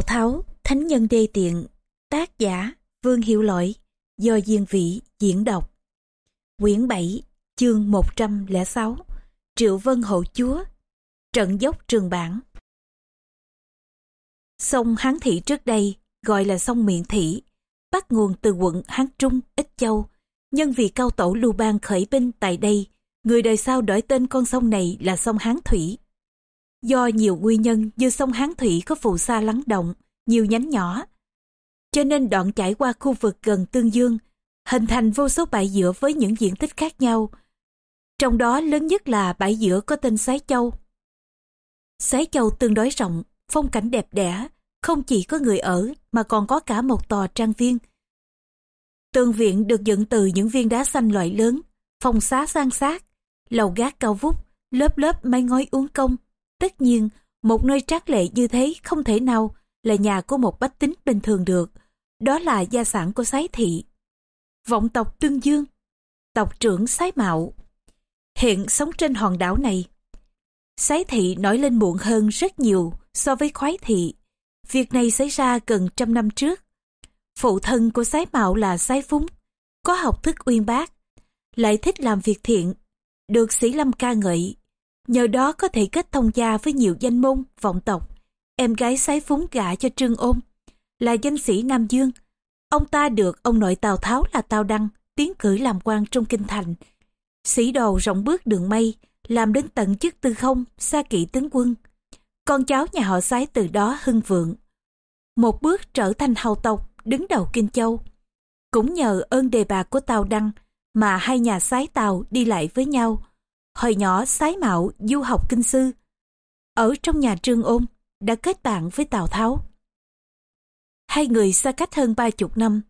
Tào Tháo, Thánh Nhân Đê Tiện, tác giả Vương Hiệu Lỗi, do Diên Vị diễn đọc. Quyển 7, chương 106, Triệu Vân Hộ Chúa, Trận dốc Trường Bản. Sông Hán Thị trước đây gọi là sông Miện Thị, bắt nguồn từ quận Hán Trung, Ích Châu. Nhân vì cao tổ Lưu Bang khởi binh tại đây, người đời sau đổi tên con sông này là sông Hán Thủy. Do nhiều nguyên nhân như sông Hán Thủy có phù sa lắng động, nhiều nhánh nhỏ, cho nên đoạn chảy qua khu vực gần Tương Dương, hình thành vô số bãi giữa với những diện tích khác nhau. Trong đó lớn nhất là bãi giữa có tên Sái Châu. Sái Châu tương đối rộng, phong cảnh đẹp đẽ, không chỉ có người ở mà còn có cả một tòa trang viên. Tường viện được dựng từ những viên đá xanh loại lớn, phòng xá sang sát, lầu gác cao vút, lớp lớp mái ngói uốn công. Tất nhiên, một nơi trác lệ như thế không thể nào là nhà của một bách tính bình thường được. Đó là gia sản của Sái Thị. Vọng tộc Tương Dương, tộc trưởng Sái Mạo. Hiện sống trên hòn đảo này. Sái Thị nổi lên muộn hơn rất nhiều so với khoái thị. Việc này xảy ra gần trăm năm trước. Phụ thân của Sái Mạo là Sái Phúng, có học thức uyên bác, lại thích làm việc thiện, được sĩ lâm ca ngợi. Nhờ đó có thể kết thông gia với nhiều danh môn, vọng tộc. Em gái Sái Phúng gả cho Trương Ôn, là danh sĩ Nam Dương. Ông ta được ông nội Tào Tháo là Tào Đăng tiến cử làm quan trong kinh thành. Sĩ đồ rộng bước đường mây, làm đến tận chức tư không, xa kỵ tướng quân. Con cháu nhà họ Sái từ đó hưng vượng. Một bước trở thành hầu tộc, đứng đầu Kinh Châu. Cũng nhờ ơn đề bạc của Tào Đăng mà hai nhà Sái Tào đi lại với nhau. Hồi nhỏ Sái Mạo du học kinh sư. Ở trong nhà Trương Ôn, đã kết bạn với Tào Tháo. Hai người xa cách hơn ba chục năm.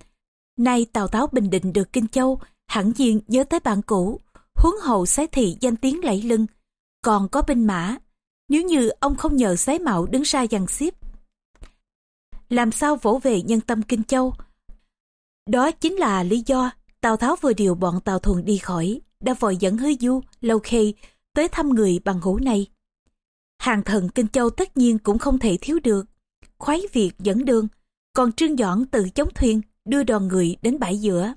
Nay Tào Tháo bình định được Kinh Châu, hẳn nhiên nhớ tới bạn cũ, huống hậu sái thị danh tiếng lẫy lưng. Còn có binh mã, nếu như ông không nhờ sái mạo đứng ra dằn xếp. Làm sao vỗ về nhân tâm Kinh Châu? Đó chính là lý do Tào Tháo vừa điều bọn Tào Thuần đi khỏi, đã vội dẫn hứa du, lâu khê tới thăm người bằng hữu này. Hàng thần Kinh Châu tất nhiên cũng không thể thiếu được. Khoái việc dẫn đường, còn Trương Doãn tự chống thuyền đưa đoàn người đến bãi giữa.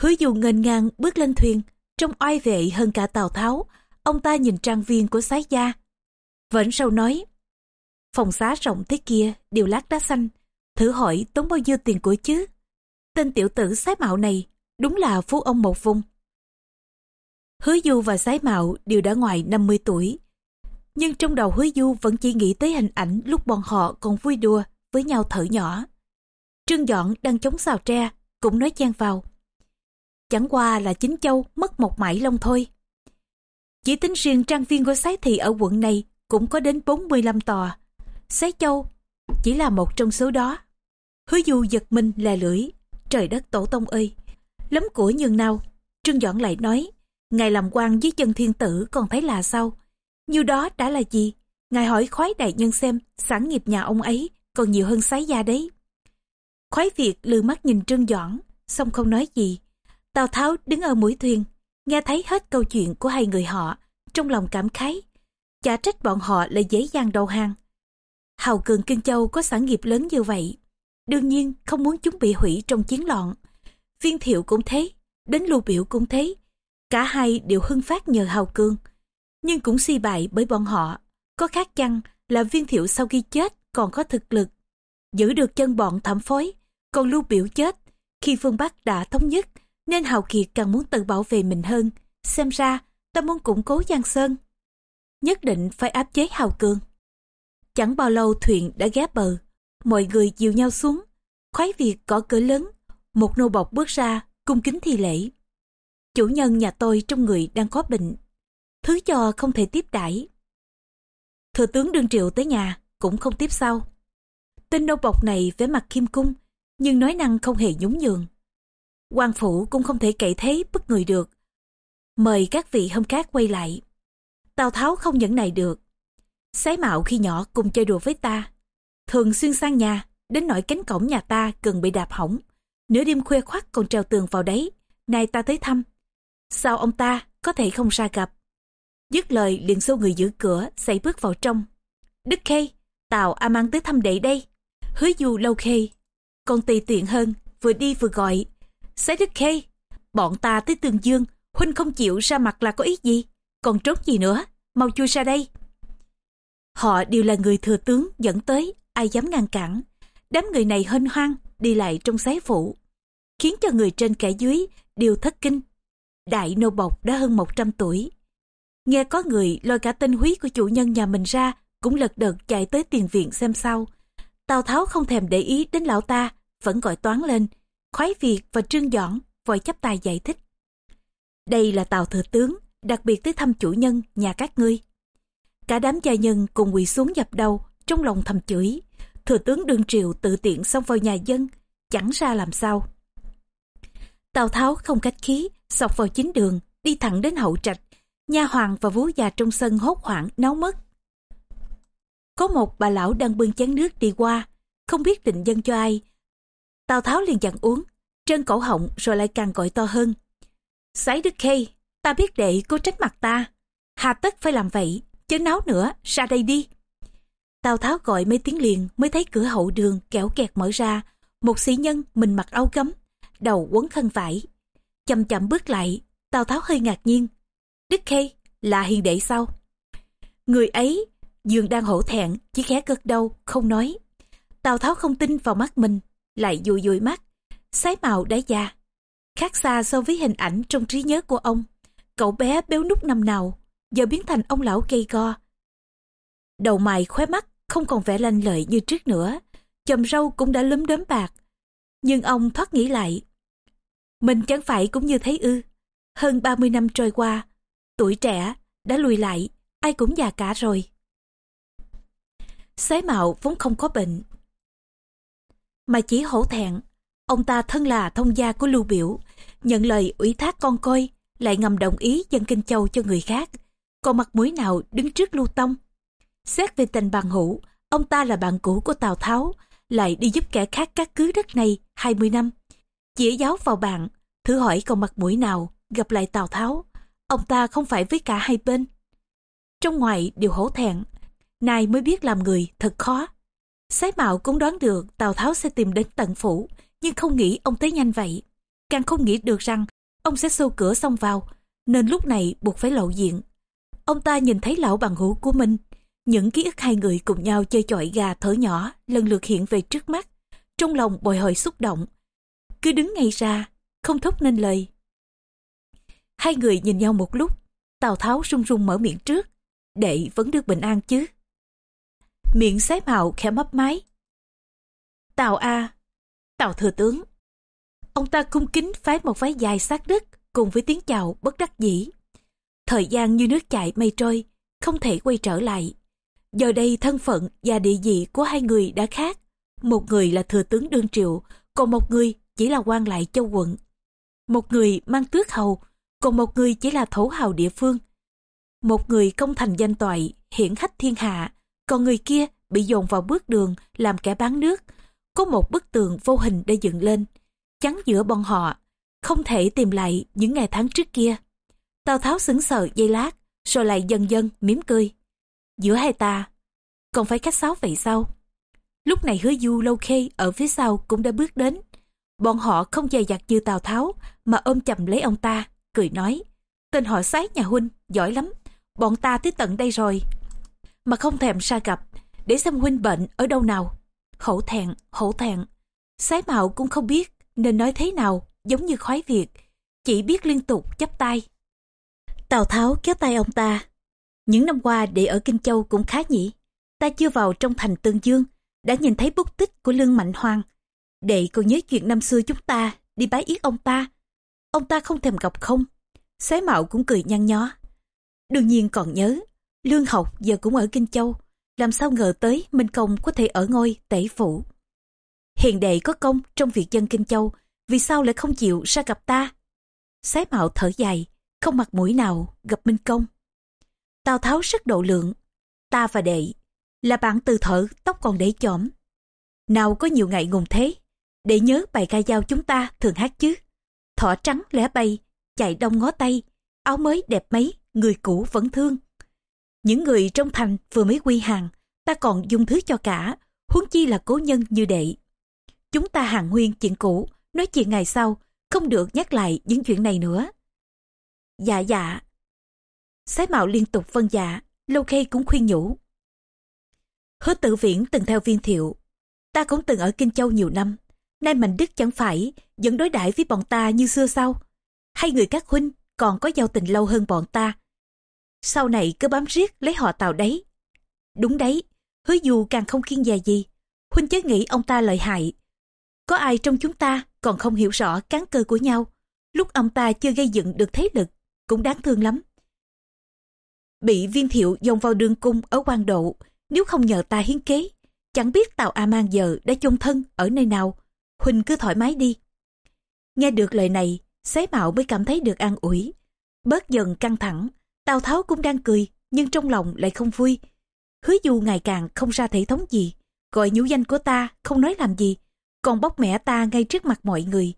Hứa Du ngênh ngang bước lên thuyền, trông oai vệ hơn cả Tào Tháo, ông ta nhìn trang viên của sái gia. Vẫn sâu nói, phòng xá rộng thế kia đều lát đá xanh, thử hỏi tốn bao nhiêu tiền của chứ? Tên tiểu tử sái mạo này đúng là phú ông một vùng. Hứa Du và Sái Mạo đều đã ngoài 50 tuổi. Nhưng trong đầu Hứa Du vẫn chỉ nghĩ tới hình ảnh lúc bọn họ còn vui đùa với nhau thở nhỏ. Trương Dọn đang chống xào tre, cũng nói chen vào. Chẳng qua là chính châu mất một mãi lông thôi. Chỉ tính riêng trang viên của Sái Thị ở quận này cũng có đến 45 tòa. Sái Châu chỉ là một trong số đó. Hứa du giật mình là lưỡi. Trời đất tổ tông ơi! Lấm của nhường nào? Trương Dọn lại nói, Ngài làm quan dưới chân thiên tử còn thấy là sao? Như đó đã là gì? Ngài hỏi khoái đại nhân xem sản nghiệp nhà ông ấy còn nhiều hơn sái gia đấy. Khoái Việt lừa mắt nhìn Trương Doãn, xong không nói gì. Tào Tháo đứng ở mũi thuyền, nghe thấy hết câu chuyện của hai người họ, trong lòng cảm khái. Chả trách bọn họ lại dễ dàng đầu hàng. Hào cường Kinh Châu có sản nghiệp lớn như vậy. Đương nhiên không muốn chúng bị hủy trong chiến loạn. Viên thiệu cũng thế, đến lưu biểu cũng thế. Cả hai đều hưng phát nhờ hào cương Nhưng cũng suy bại bởi bọn họ. Có khác chăng là viên thiệu sau khi chết còn có thực lực. Giữ được chân bọn thẩm phối, còn lưu biểu chết. Khi phương Bắc đã thống nhất, nên Hào Kiệt càng muốn tự bảo vệ mình hơn. Xem ra, ta muốn củng cố Giang Sơn. Nhất định phải áp chế Hào cương Chẳng bao lâu thuyền đã ghé bờ. Mọi người dìu nhau xuống. Khoái việc có cửa lớn. Một nô bọc bước ra, cung kính thi lễ. Chủ nhân nhà tôi trong người đang có bệnh. Thứ cho không thể tiếp đãi Thừa tướng đương triệu tới nhà, cũng không tiếp sau. Tên nô bọc này vẻ mặt khiêm cung, nhưng nói năng không hề nhún nhường. quan phủ cũng không thể cậy thế bất người được. Mời các vị hôm khác quay lại. Tào Tháo không nhẫn này được. Sái mạo khi nhỏ cùng chơi đùa với ta. Thường xuyên sang nhà, đến nỗi cánh cổng nhà ta cần bị đạp hỏng. Nửa đêm khuya khoắt còn trèo tường vào đấy. Nay ta tới thăm. Sao ông ta có thể không ra gặp? Dứt lời liền xô người giữ cửa, xảy bước vào trong. Đức Khê, Tào A mang tới thăm đệ đây. hứa du lâu khê. Còn tùy tiện hơn, vừa đi vừa gọi. Sái đức khê, bọn ta tới tường dương, huynh không chịu ra mặt là có ý gì? Còn trốn gì nữa, mau chui ra đây. Họ đều là người thừa tướng dẫn tới, ai dám ngăn cản. Đám người này hân hoang, đi lại trong sái phủ. Khiến cho người trên kẻ dưới đều thất kinh. Đại nô bộc đã hơn 100 tuổi. Nghe có người lôi cả tên húy của chủ nhân nhà mình ra, cũng lật đật chạy tới tiền viện xem sau. Tào Tháo không thèm để ý đến lão ta, vẫn gọi toán lên. Khoái Việt và Trương Dõn vội chấp tài giải thích. Đây là Tào Thừa Tướng, đặc biệt tới thăm chủ nhân nhà các ngươi. Cả đám gia nhân cùng quỳ xuống dập đầu, trong lòng thầm chửi. Thừa tướng đương triều tự tiện xông vào nhà dân, chẳng ra làm sao. Tào Tháo không cách khí, sọc vào chính đường, đi thẳng đến hậu trạch. Nha hoàng và vú già trong sân hốt hoảng náo mất. Có một bà lão đang bưng chén nước đi qua, không biết định dân cho ai. Tào Tháo liền dặn uống, trơn cổ họng rồi lại càng gọi to hơn. Sái Đức Khê, ta biết đệ có trách mặt ta. Hà tất phải làm vậy, chớ náo nữa, ra đây đi. Tào Tháo gọi mấy tiếng liền mới thấy cửa hậu đường kéo kẹt mở ra. Một sĩ nhân mình mặc áo gấm, đầu quấn khăn vải. Chậm chậm bước lại, Tào Tháo hơi ngạc nhiên. Đức Khê, là hiền đệ sao? Người ấy, dường đang hổ thẹn, chỉ khẽ gật đầu, không nói. Tào Tháo không tin vào mắt mình, lại dụi dụi mắt. Sái màu đã già, khác xa so với hình ảnh trong trí nhớ của ông. Cậu bé béo nút năm nào, giờ biến thành ông lão cây go. Đầu mày khóe mắt, không còn vẻ lanh lợi như trước nữa. chòm râu cũng đã lấm đốm bạc. Nhưng ông thoát nghĩ lại. Mình chẳng phải cũng như thế ư. Hơn 30 năm trôi qua, tuổi trẻ, đã lùi lại, ai cũng già cả rồi. Sái mạo vốn không có bệnh. Mà chỉ hổ thẹn, ông ta thân là thông gia của Lưu Biểu, nhận lời ủy thác con coi, lại ngầm đồng ý dân Kinh Châu cho người khác. Còn mặt mũi nào đứng trước Lưu Tông? Xét về tình bằng hữu, ông ta là bạn cũ của Tào Tháo, lại đi giúp kẻ khác cát cứ đất này 20 năm. Chỉ giáo vào bạn, thử hỏi còn mặt mũi nào gặp lại Tào Tháo. Ông ta không phải với cả hai bên. Trong ngoài đều hổ thẹn, nay mới biết làm người thật khó. Sái mạo cũng đoán được Tào Tháo sẽ tìm đến tận phủ, nhưng không nghĩ ông tới nhanh vậy. Càng không nghĩ được rằng ông sẽ xô cửa xông vào, nên lúc này buộc phải lộ diện. Ông ta nhìn thấy lão bằng hữu của mình, những ký ức hai người cùng nhau chơi chọi gà thở nhỏ lần lượt hiện về trước mắt, trong lòng bồi hồi xúc động. Cứ đứng ngay ra, không thốt nên lời. Hai người nhìn nhau một lúc, Tào Tháo run run mở miệng trước, đệ vẫn được bình an chứ. Miệng xé mạo khẽ mấp máy. Tào A, Tào thừa tướng. Ông ta cung kính phái một váy dài sát đất cùng với tiếng chào bất đắc dĩ. Thời gian như nước chảy mây trôi, không thể quay trở lại. Giờ đây thân phận và địa vị của hai người đã khác. Một người là thừa tướng đương triệu, còn một người chỉ là quan lại châu quận. Một người mang tước hầu, còn một người chỉ là thổ hào địa phương. Một người công thành danh toại, hiển hách thiên hạ, còn người kia bị dồn vào bước đường làm kẻ bán nước. Có một bức tường vô hình đã dựng lên, chắn giữa bọn họ, không thể tìm lại những ngày tháng trước kia. Tào Tháo sững sờ giây lát, rồi lại dần dần mỉm cười. Giữa hai ta, còn phải khách sáo vậy sao? Lúc này hứa du lâu khê ở phía sau cũng đã bước đến. Bọn họ không dè dặt như Tào Tháo mà ôm chầm lấy ông ta, cười nói. Tên họ sái nhà huynh, giỏi lắm. Bọn ta tới tận đây rồi. Mà không thèm xa gặp, để xem huynh bệnh ở đâu nào. Hổ thẹn, hổ thẹn. Sái mạo cũng không biết nên nói thế nào, giống như khoái việc. Chỉ biết liên tục chắp tay. Tào Tháo kéo tay ông ta. Những năm qua để ở Kinh Châu cũng khá nhỉ. Ta chưa vào trong thành Tương Dương, đã nhìn thấy bút tích của Lương Mạnh Hoàng. Đệ còn nhớ chuyện năm xưa chúng ta đi bái yết ông ta. Ông ta không thèm gặp không. Xé mạo cũng cười nhăn nhó. Đương nhiên còn nhớ, Lương học giờ cũng ở Kinh Châu. Làm sao ngờ tới Minh Công có thể ở ngôi tể phủ. Hiền đệ có công trong việc dân Kinh Châu, vì sao lại không chịu ra gặp ta? Xé mạo thở dài, không mặt mũi nào gặp Minh Công. Tào Tháo rất độ lượng, ta và đệ là bạn từ thở tóc còn để chỏm. Nào có nhiều ngày ngùng thế, để nhớ bài ca dao chúng ta thường hát chứ. Thỏ trắng lẻ bay, chạy đông ngó tay, áo mới đẹp mấy, người cũ vẫn thương. Những người trong thành vừa mới quy hàng, ta còn dung thứ cho cả, huống chi là cố nhân như đệ. Chúng ta hàng nguyên chuyện cũ, nói chuyện ngày sau, không được nhắc lại những chuyện này nữa. Dạ dạ. Sái mạo liên tục vân dạ, Lâu Khê cũng khuyên nhủ. Hứa tự viễn từng theo viên thiệu. Ta cũng từng ở Kinh Châu nhiều năm. Nay Mạnh Đức chẳng phải vẫn đối đãi với bọn ta như xưa sau, Hay người các huynh còn có giao tình lâu hơn bọn ta? Sau này cứ bám riết lấy họ tàu đấy. Đúng đấy, hứa dù càng không kiên dè gì. Huynh chớ nghĩ ông ta lợi hại. Có ai trong chúng ta còn không hiểu rõ cán cơ của nhau. Lúc ông ta chưa gây dựng được thế lực, cũng đáng thương lắm. Bị viên thiệu dồn vào đường cung ở quan độ, nếu không nhờ ta hiến kế, chẳng biết tàu A Mang giờ đã chôn thân ở nơi nào. Huynh cứ thoải mái đi. Nghe được lời này, Xế Mạo mới cảm thấy được an ủi. Bớt dần căng thẳng, Tào Tháo cũng đang cười, nhưng trong lòng lại không vui. Hứa du ngày càng không ra thể thống gì, gọi nhũ danh của ta không nói làm gì, còn bóc mẹ ta ngay trước mặt mọi người.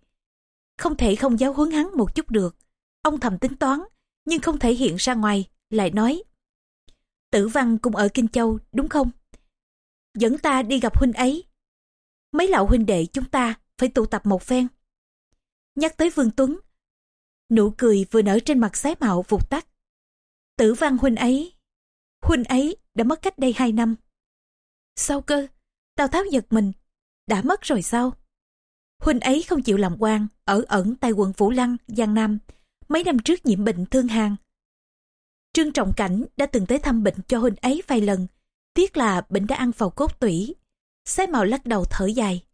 Không thể không giáo huấn hắn một chút được. Ông thầm tính toán, nhưng không thể hiện ra ngoài, lại nói. Tử văn cũng ở Kinh Châu, đúng không? Dẫn ta đi gặp huynh ấy. Mấy lão huynh đệ chúng ta phải tụ tập một phen. Nhắc tới Vương Tuấn, nụ cười vừa nở trên mặt sái mạo vụt tắt. Tử văn huynh ấy, huynh ấy đã mất cách đây hai năm. Sao cơ? Tào Tháo giật mình, đã mất rồi sao? Huynh ấy không chịu làm quan ở ẩn tại quận Phủ Lăng, Giang Nam, mấy năm trước nhiễm bệnh thương hàn. Trương Trọng Cảnh đã từng tới thăm bệnh cho huynh ấy vài lần, tiếc là bệnh đã ăn vào cốt tủy. Sái màu lắc đầu thở dài.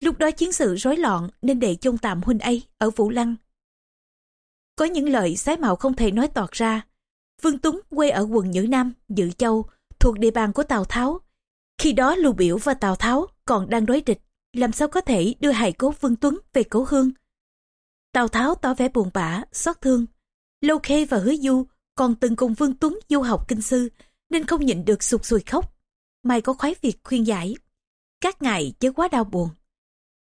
Lúc đó chiến sự rối loạn nên để chôn tạm huynh ấy ở Vũ Lăng. Có những lời sái mạo không thể nói toạt ra. Vương Tuấn quê ở quận Nhữ Nam, Dự Châu, thuộc địa bàn của Tào Tháo. Khi đó Lưu Biểu và Tào Tháo còn đang đối địch, làm sao có thể đưa hài cốt Vương Tuấn về cố hương. Tào Tháo tỏ vẻ buồn bã, xót thương. Lâu Khê và Hứa Du còn từng cùng Vương Tuấn du học kinh sư, nên không nhịn được sụt sùi khóc. Mai có khoái việc khuyên giải. Các ngài chớ quá đau buồn.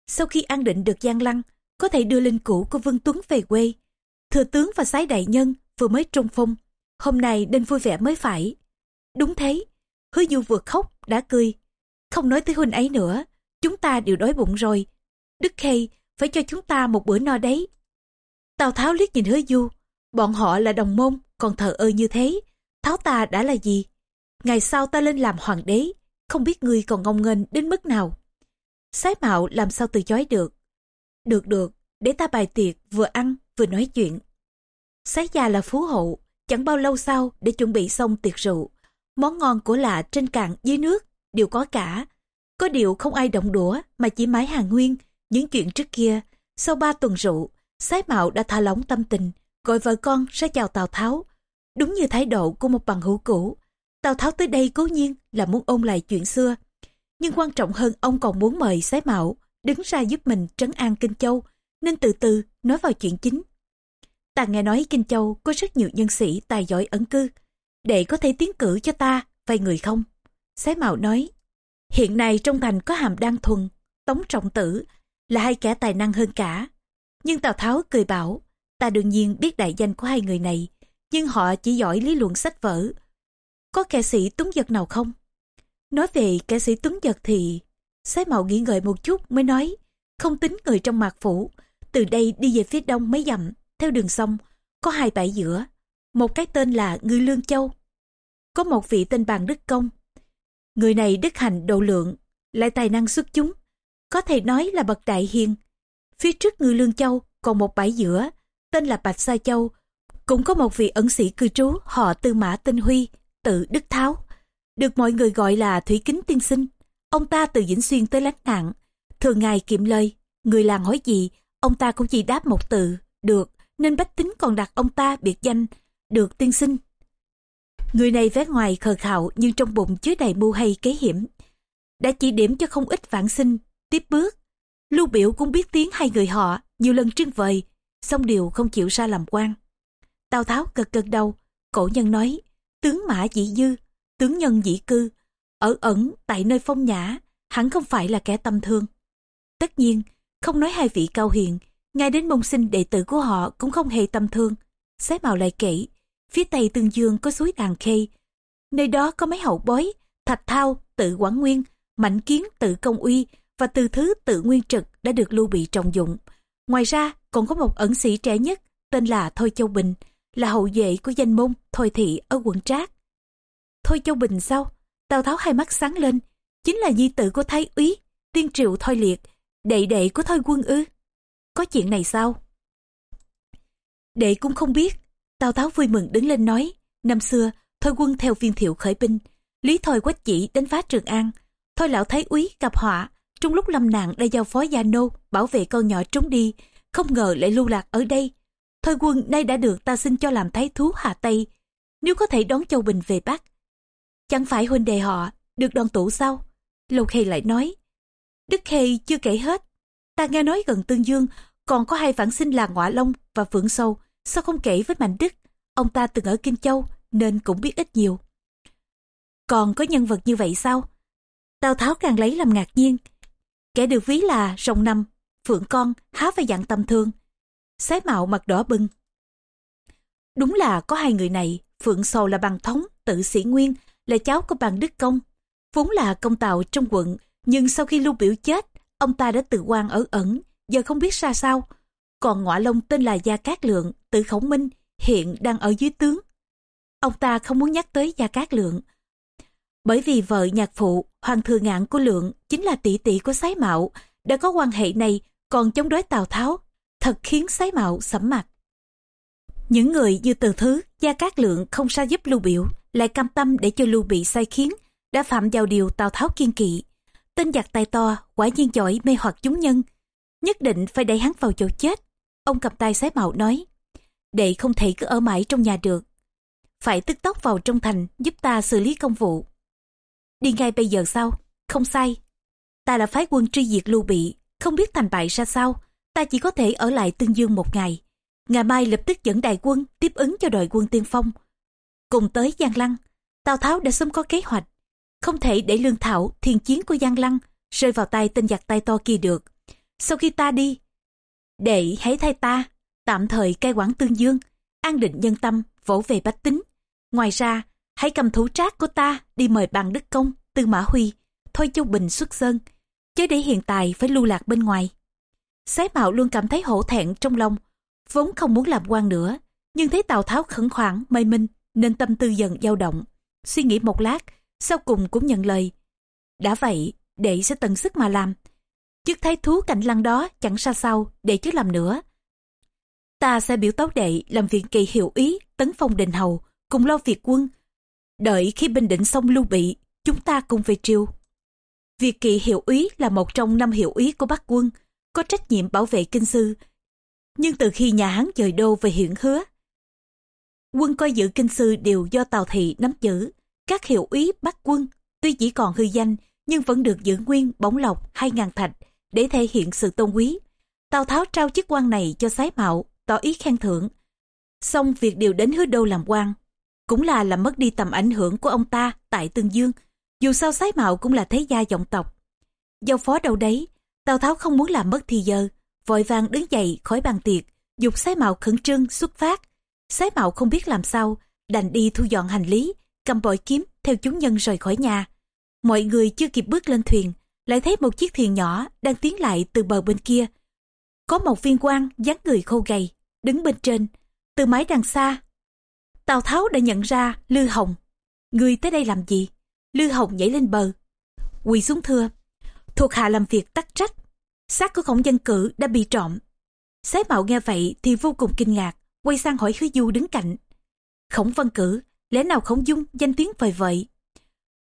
Sau khi an định được Giang Lăng, có thể đưa linh cũ của Vương Tuấn về quê. Thừa tướng và sái đại nhân vừa mới trung phong, hôm nay nên vui vẻ mới phải. Đúng thế, hứa du vừa khóc, đã cười. Không nói tới huynh ấy nữa, chúng ta đều đói bụng rồi. Đức Khê phải cho chúng ta một bữa no đấy. Tào Tháo liếc nhìn hứa du, bọn họ là đồng môn, còn thờ ơ như thế. Tháo ta đã là gì? Ngày sau ta lên làm hoàng đế, không biết ngươi còn ngông nghênh đến mức nào. Sái mạo làm sao từ chối được. Được được, để ta bài tiệc vừa ăn vừa nói chuyện. Sái già là phú hộ, chẳng bao lâu sau để chuẩn bị xong tiệc rượu. Món ngon của lạ trên cạn dưới nước đều có cả. Có điều không ai động đũa mà chỉ mái hàng nguyên. Những chuyện trước kia, sau ba tuần rượu, Sái Mạo đã thả lỏng tâm tình, gọi vợ con ra chào Tào Tháo. Đúng như thái độ của một bằng hữu cũ. Tào Tháo tới đây cố nhiên là muốn ôn lại chuyện xưa, nhưng quan trọng hơn ông còn muốn mời Sái Mạo đứng ra giúp mình trấn an Kinh Châu, nên từ từ nói vào chuyện chính. Ta nghe nói Kinh Châu có rất nhiều nhân sĩ tài giỏi ẩn cư, để có thể tiến cử cho ta vài người không? Sái Mạo nói, hiện nay trong thành có Hàm Đan Thuần, Tống Trọng Tử là hai kẻ tài năng hơn cả. Nhưng Tào Tháo cười bảo, ta đương nhiên biết đại danh của hai người này, nhưng họ chỉ giỏi lý luận sách vở. Có kẻ sĩ túng giật nào không? Nói về ca sĩ tuấn giật thì... Sái mậu nghĩ ngợi một chút mới nói, không tính người trong mạc phủ. Từ đây đi về phía đông mấy dặm, theo đường sông, có hai bãi giữa. Một cái tên là Ngư Lương Châu. Có một vị tên bàn Đức Công. Người này đức hành độ lượng, lại tài năng xuất chúng. Có thể nói là bậc đại hiền. Phía trước Ngư Lương Châu còn một bãi giữa, tên là Bạch Sa Châu. Cũng có một vị ẩn sĩ cư trú họ Tư Mã Tinh Huy, tự Đức Tháo được mọi người gọi là Thủy Kính Tiên Sinh. Ông ta từ Vĩnh Xuyên tới lánh nạn, thường ngày kiệm lời, người làng hỏi gì, ông ta cũng chỉ đáp một từ, được, nên bách tính còn đặt ông ta biệt danh, được tiên sinh. Người này vẻ ngoài khờ khạo nhưng trong bụng chứa đầy mưu hay kế hiểm. Đã chỉ điểm cho không ít vãng sinh, tiếp bước. Lưu biểu cũng biết tiếng hai người họ, nhiều lần trưng vời, song điều không chịu ra làm quan. Tào Tháo gật gật đầu, cổ nhân nói, tướng mã dĩ dư, tướng nhân dĩ cư, ở ẩn tại nơi phong nhã, hẳn không phải là kẻ tâm thương. Tất nhiên, không nói hai vị cao hiền, ngay đến môn sinh đệ tử của họ cũng không hề tâm thương. Xé màu lại kể, phía tây tương dương có suối đàn khê, nơi đó có mấy hậu bối, thạch thao, tự quảng nguyên, mạnh kiến tự công uy và từ thứ tự nguyên trực đã được lưu bị trọng dụng. Ngoài ra còn có một ẩn sĩ trẻ nhất tên là Thôi Châu Bình, là hậu vệ của danh môn Thôi Thị ở quận Trác. Thôi Châu Bình sau Tào Tháo hai mắt sáng lên, chính là nhi tử của Thái úy, tiên triệu Thôi Liệt, đệ đệ của Thôi Quân ư. Có chuyện này sao? Đệ cũng không biết. Tào Tháo vui mừng đứng lên nói, năm xưa Thôi Quân theo viên thiệu khởi binh, Lý Thôi quách chỉ đánh phá Trường An. Thôi lão Thái úy gặp họa, trong lúc lâm nạn đã giao phó Gia Nô bảo vệ con nhỏ trốn đi, không ngờ lại lưu lạc ở đây. Thôi quân nay đã được ta xin cho làm thái thú Hà Tây, nếu có thể đón Châu Bình về Bắc. Chẳng phải huynh đệ họ được đoàn tụ sao? lâu Khê lại nói. Đức Khê chưa kể hết. Ta nghe nói gần Tương Dương còn có hai phản sinh là Ngọa Long và Phượng Sâu. Sao không kể với Mạnh Đức? Ông ta từng ở Kinh Châu nên cũng biết ít nhiều. Còn có nhân vật như vậy sao? Tào Tháo càng lấy làm ngạc nhiên. Kẻ được ví là rồng năm, phượng con, há phải dặn tầm thương. Sái mạo mặt đỏ bừng. Đúng là có hai người này, Phượng Sầu là bằng thống, tự sĩ Nguyên, là cháu của Bàn Đức Công. Vốn là công tạo trong quận, nhưng sau khi Lưu Biểu chết, ông ta đã tự quan ở ẩn, giờ không biết ra sao. Còn ngọa long tên là Gia Cát Lượng, tự khổng minh, hiện đang ở dưới tướng. Ông ta không muốn nhắc tới Gia Cát Lượng, bởi vì vợ nhạc phụ, hoàng thừa ngạn của Lượng chính là tỷ tỷ của Sái Mạo, đã có quan hệ này còn chống đối Tào Tháo, thật khiến Sái Mạo sẫm mặt. Những người như từ thứ, Gia Cát Lượng không sa giúp Lưu Biểu, lại cam tâm để cho Lưu bị sai khiến, đã phạm vào điều Tào Tháo kiên kỵ. Tên giặc tay to, quả nhiên giỏi mê hoặc chúng nhân, nhất định phải đẩy hắn vào chỗ chết. Ông cầm tay Sái Mạo nói, đệ không thể cứ ở mãi trong nhà được. Phải tức tốc vào trong thành giúp ta xử lý công vụ. Đi ngay bây giờ sao? Không sai. Ta đã phái quân truy diệt lưu bị, không biết thành bại ra sao. Ta chỉ có thể ở lại Tương Dương một ngày. Ngày mai lập tức dẫn đại quân tiếp ứng cho đội quân tiên phong. Cùng tới Giang Lăng, Tào Tháo đã sớm có kế hoạch. Không thể để lương thảo thiền chiến của Giang Lăng rơi vào tay tên giặc tay to kia được. Sau khi ta đi, để hãy thay ta, tạm thời cai quản Tương Dương, an định nhân tâm, vỗ về bách tính. Ngoài ra, hãy cầm thủ trác của ta đi mời bằng đức công tư mã huy thôi châu bình xuất sơn chứ để hiện tại phải lưu lạc bên ngoài sái mạo luôn cảm thấy hổ thẹn trong lòng vốn không muốn làm quan nữa nhưng thấy tào tháo khẩn khoản mây minh nên tâm tư dần dao động. Suy nghĩ một lát sau cùng cũng nhận lời. Đã vậy đệ sẽ tận sức mà làm. Chức thái thú cạnh lăng đó chẳng xa sau, đệ chứ làm nữa. Ta sẽ biểu tấu đệ làm việc kỳ hiệu ý tấn phong đình hầu cùng lo việc quân. Đợi khi Bình Định xong lưu bị, chúng ta cùng về triều. Việc kỳ hiệu úy là một trong năm hiệu úy của Bắc quân, có trách nhiệm bảo vệ kinh sư. Nhưng từ khi nhà Hán dời đô về huyện hứa, quân coi giữ kinh sư đều do Tào Thị nắm giữ. Các hiệu úy bắt quân tuy chỉ còn hư danh nhưng vẫn được giữ nguyên bóng lộc hai ngàn thạch để thể hiện sự tôn quý. Tào Tháo trao chức quan này cho Sái Mạo, tỏ ý khen thưởng. Xong việc điều đến hứa đô làm quan cũng là làm mất đi tầm ảnh hưởng của ông ta tại Tương Dương. Dù sao sái mạo cũng là thế gia dòng tộc. Giao phó đâu đấy, Tào Tháo không muốn làm mất thì giờ, vội vàng đứng dậy khỏi bàn tiệc, dục sái mạo khẩn trương xuất phát. Sái mạo không biết làm sao, đành đi thu dọn hành lý, cầm bội kiếm theo chúng nhân rời khỏi nhà. Mọi người chưa kịp bước lên thuyền, lại thấy một chiếc thuyền nhỏ đang tiến lại từ bờ bên kia. Có một viên quan dáng người khô gầy, đứng bên trên. Từ mái đằng xa, Tào Tháo đã nhận ra Lư Hồng. Người tới đây làm gì? Lư Hồng nhảy lên bờ. Quỳ xuống thưa. Thuộc hạ làm việc tắc trách. Xác của khổng dân cử đã bị trộm. Sái mạo nghe vậy thì vô cùng kinh ngạc. Quay sang hỏi hứa du đứng cạnh. Khổng văn cử, lẽ nào khổng dung danh tiếng vời vợi?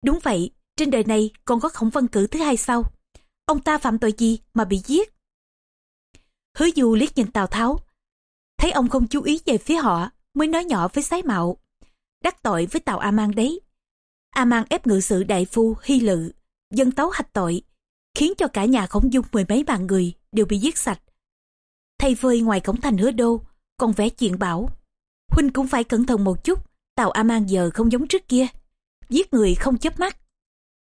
Đúng vậy, trên đời này còn có khổng văn cử thứ hai sau. Ông ta phạm tội gì mà bị giết? Hứa du liếc nhìn Tào Tháo. Thấy ông không chú ý về phía họ mới nói nhỏ với sái mạo. Đắc tội với tàu A Mang đấy. A Mang ép ngự sự đại phu hy lự, dân tấu hạch tội, khiến cho cả nhà khổng dung mười mấy bàn người đều bị giết sạch. Thay vơi ngoài cổng thành hứa đô, còn vẽ chuyện bảo. Huynh cũng phải cẩn thận một chút, tàu A Mang giờ không giống trước kia. Giết người không chớp mắt.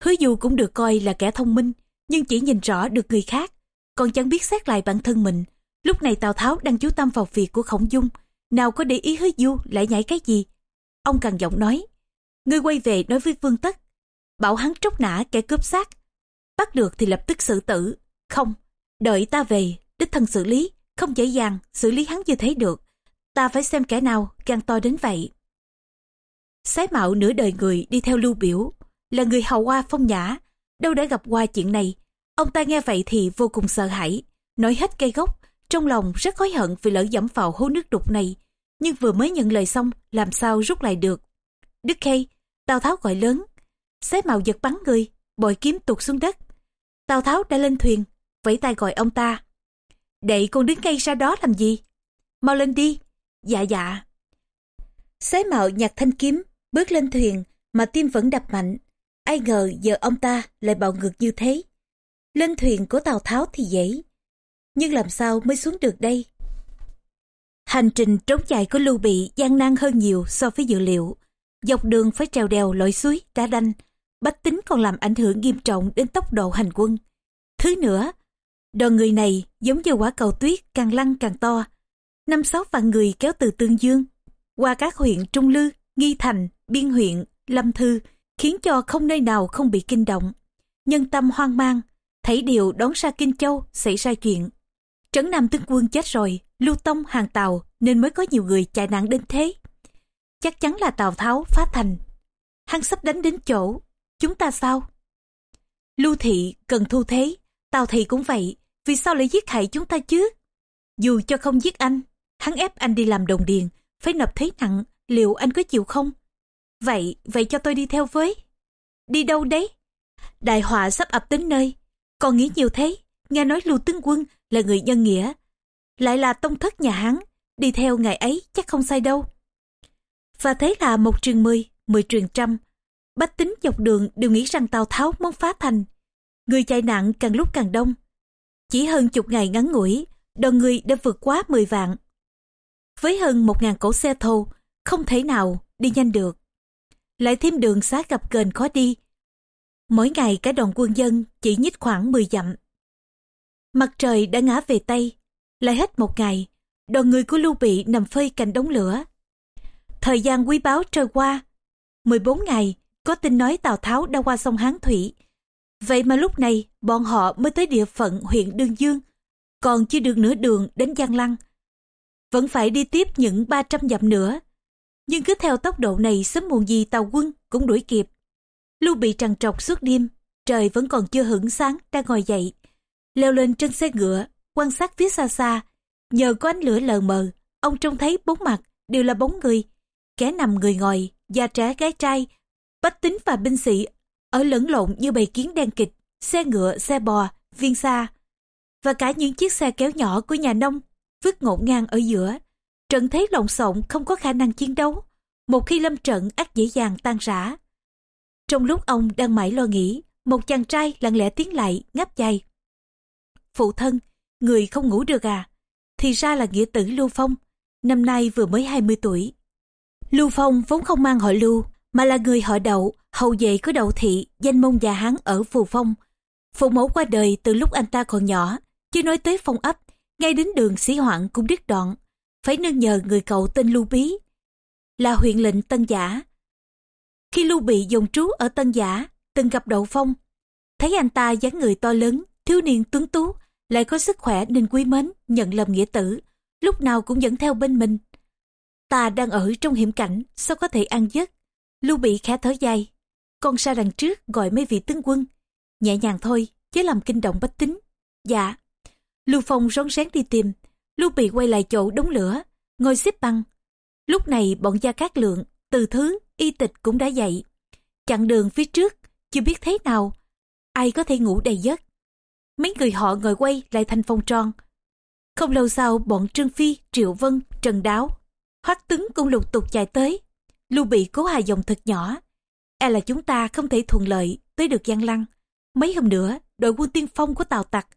Hứa dù cũng được coi là kẻ thông minh, nhưng chỉ nhìn rõ được người khác, còn chẳng biết xét lại bản thân mình. Lúc này Tào Tháo đang chú tâm vào việc của khổng dung, nào có để ý hứa du lại nhảy cái gì ông càng giọng nói ngươi quay về nói với vương tất bảo hắn tróc nã kẻ cướp xác Bắt được thì lập tức xử tử. Không, đợi ta về, đích thân xử lý, không dễ dàng xử lý hắn như thế được. Ta phải xem kẻ nào gan to đến vậy. Sái mạo nửa đời người đi theo lưu biểu, là người hầu hoa phong nhã, đâu đã gặp qua chuyện này. Ông ta nghe vậy thì vô cùng sợ hãi, nói hết cây gốc, trong lòng rất hối hận vì lỡ dẫm vào hố nước đục này. Nhưng vừa mới nhận lời xong, làm sao rút lại được. Đức Khê, Tào Tháo gọi lớn. Sái mạo giật bắn người, bội kiếm tụt xuống đất. Tào Tháo đã lên thuyền, vẫy tay gọi ông ta. Đệ con đứng ngay ra đó làm gì? Mau lên đi. Dạ dạ. Sái mạo nhặt thanh kiếm, bước lên thuyền mà tim vẫn đập mạnh. Ai ngờ giờ ông ta lại bạo ngược như thế. Lên thuyền của Tào Tháo thì dễ. Nhưng làm sao mới xuống được đây? Hành trình trốn chạy của Lưu Bị gian nan hơn nhiều so với dự liệu. Dọc đường phải trèo đèo lội suối, đá đanh. Bách tính còn làm ảnh hưởng nghiêm trọng đến tốc độ hành quân. Thứ nữa, đoàn người này giống như quả cầu tuyết càng lăn càng to. Năm sáu vạn người kéo từ Tương Dương qua các huyện Trung Lư, Nghi Thành, Biên huyện, Lâm Thư khiến cho không nơi nào không bị kinh động. Nhân tâm hoang mang, thấy điều đón ra Kinh Châu xảy ra chuyện. Trấn Nam tướng quân chết rồi, lưu tông hàng tàu nên mới có nhiều người chạy nạn đến thế. Chắc chắn là Tào Tháo phá thành. Hắn sắp đánh đến chỗ, chúng ta sao? Lưu Thị cần thu thế, Tào Thị cũng vậy, vì sao lại giết hại chúng ta chứ? Dù cho không giết anh, hắn ép anh đi làm đồng điền, phải nộp thế nặng, liệu anh có chịu không? Vậy, vậy cho tôi đi theo với. Đi đâu đấy? Đại họa sắp ập đến nơi. Còn nghĩ nhiều thế, nghe nói Lưu Tướng Quân là người nhân nghĩa. Lại là tông thất nhà hắn, đi theo ngày ấy chắc không sai đâu. Và thế là một truyền mười, mười truyền trăm. Bách tính dọc đường đều nghĩ rằng Tào Tháo muốn phá thành. Người chạy nạn càng lúc càng đông. Chỉ hơn chục ngày ngắn ngủi, đoàn người đã vượt quá 10 vạn. Với hơn một ngàn cỗ xe thô, không thể nào đi nhanh được. Lại thêm đường xá gặp kềnh khó đi. Mỗi ngày cả đoàn quân dân chỉ nhích khoảng 10 dặm. Mặt trời đã ngã về Tây, lại hết một ngày, đoàn người của Lưu Bị nằm phơi cạnh đống lửa. Thời gian quý báu trôi qua, 14 ngày, có tin nói Tào Tháo đã qua sông Hán Thủy. Vậy mà lúc này, bọn họ mới tới địa phận huyện Đương Dương, còn chưa được nửa đường đến Giang Lăng. Vẫn phải đi tiếp những 300 dặm nữa. Nhưng cứ theo tốc độ này sớm muộn gì tàu quân cũng đuổi kịp. Lưu bị trằn trọc suốt đêm, trời vẫn còn chưa hửng sáng đang ngồi dậy. Leo lên trên xe ngựa, quan sát phía xa xa. Nhờ có ánh lửa lờ mờ, ông trông thấy bốn mặt đều là bóng người. Kẻ nằm người ngồi, già trẻ gái trai, bách tính và binh sĩ ở lẫn lộn như bầy kiến đen kịch, xe ngựa, xe bò, viên xa. Và cả những chiếc xe kéo nhỏ của nhà nông vứt ngổn ngang ở giữa. Trận thế lộn xộn không có khả năng chiến đấu. Một khi lâm trận ác dễ dàng tan rã. Trong lúc ông đang mãi lo nghĩ, một chàng trai lặng lẽ tiến lại, ngáp dài. Phụ thân, người không ngủ được à? Thì ra là nghĩa tử Lưu Phong, năm nay vừa mới 20 tuổi. Lưu Phong vốn không mang họ Lưu, mà là người họ đậu, hậu vệ của đậu thị, danh môn già hán ở Phù Phong. Phụ mẫu qua đời từ lúc anh ta còn nhỏ, chưa nói tới phong ấp, ngay đến đường sĩ hoạn cũng đứt đoạn, phải nương nhờ người cậu tên Lưu Bí, là huyện lệnh Tân Giả. Khi Lưu Bị dòng trú ở Tân Giả, từng gặp Đậu Phong, thấy anh ta dáng người to lớn, thiếu niên tuấn tú, lại có sức khỏe nên quý mến, nhận làm nghĩa tử, lúc nào cũng dẫn theo bên mình. Ta đang ở trong hiểm cảnh, sao có thể ăn giấc? Lưu Bị khẽ thở dài, con ra đằng trước gọi mấy vị tướng quân. Nhẹ nhàng thôi, chứ làm kinh động bách tính. Dạ. Lưu Phong rón rén đi tìm, Lưu Bị quay lại chỗ đống lửa, ngồi xếp băng. Lúc này bọn gia cát lượng, từ thứ, y tịch cũng đã dậy. Chặn đường phía trước, chưa biết thế nào, ai có thể ngủ đầy giấc. Mấy người họ ngồi quay lại thành phòng tròn. Không lâu sau bọn Trương Phi, Triệu Vân, Trần Đáo, Hoắc Tứng cũng lục tục chạy tới. Lưu Bị cố hài dòng thật nhỏ. E là chúng ta không thể thuận lợi tới được Giang Lăng. Mấy hôm nữa, đội quân tiên phong của Tào Tặc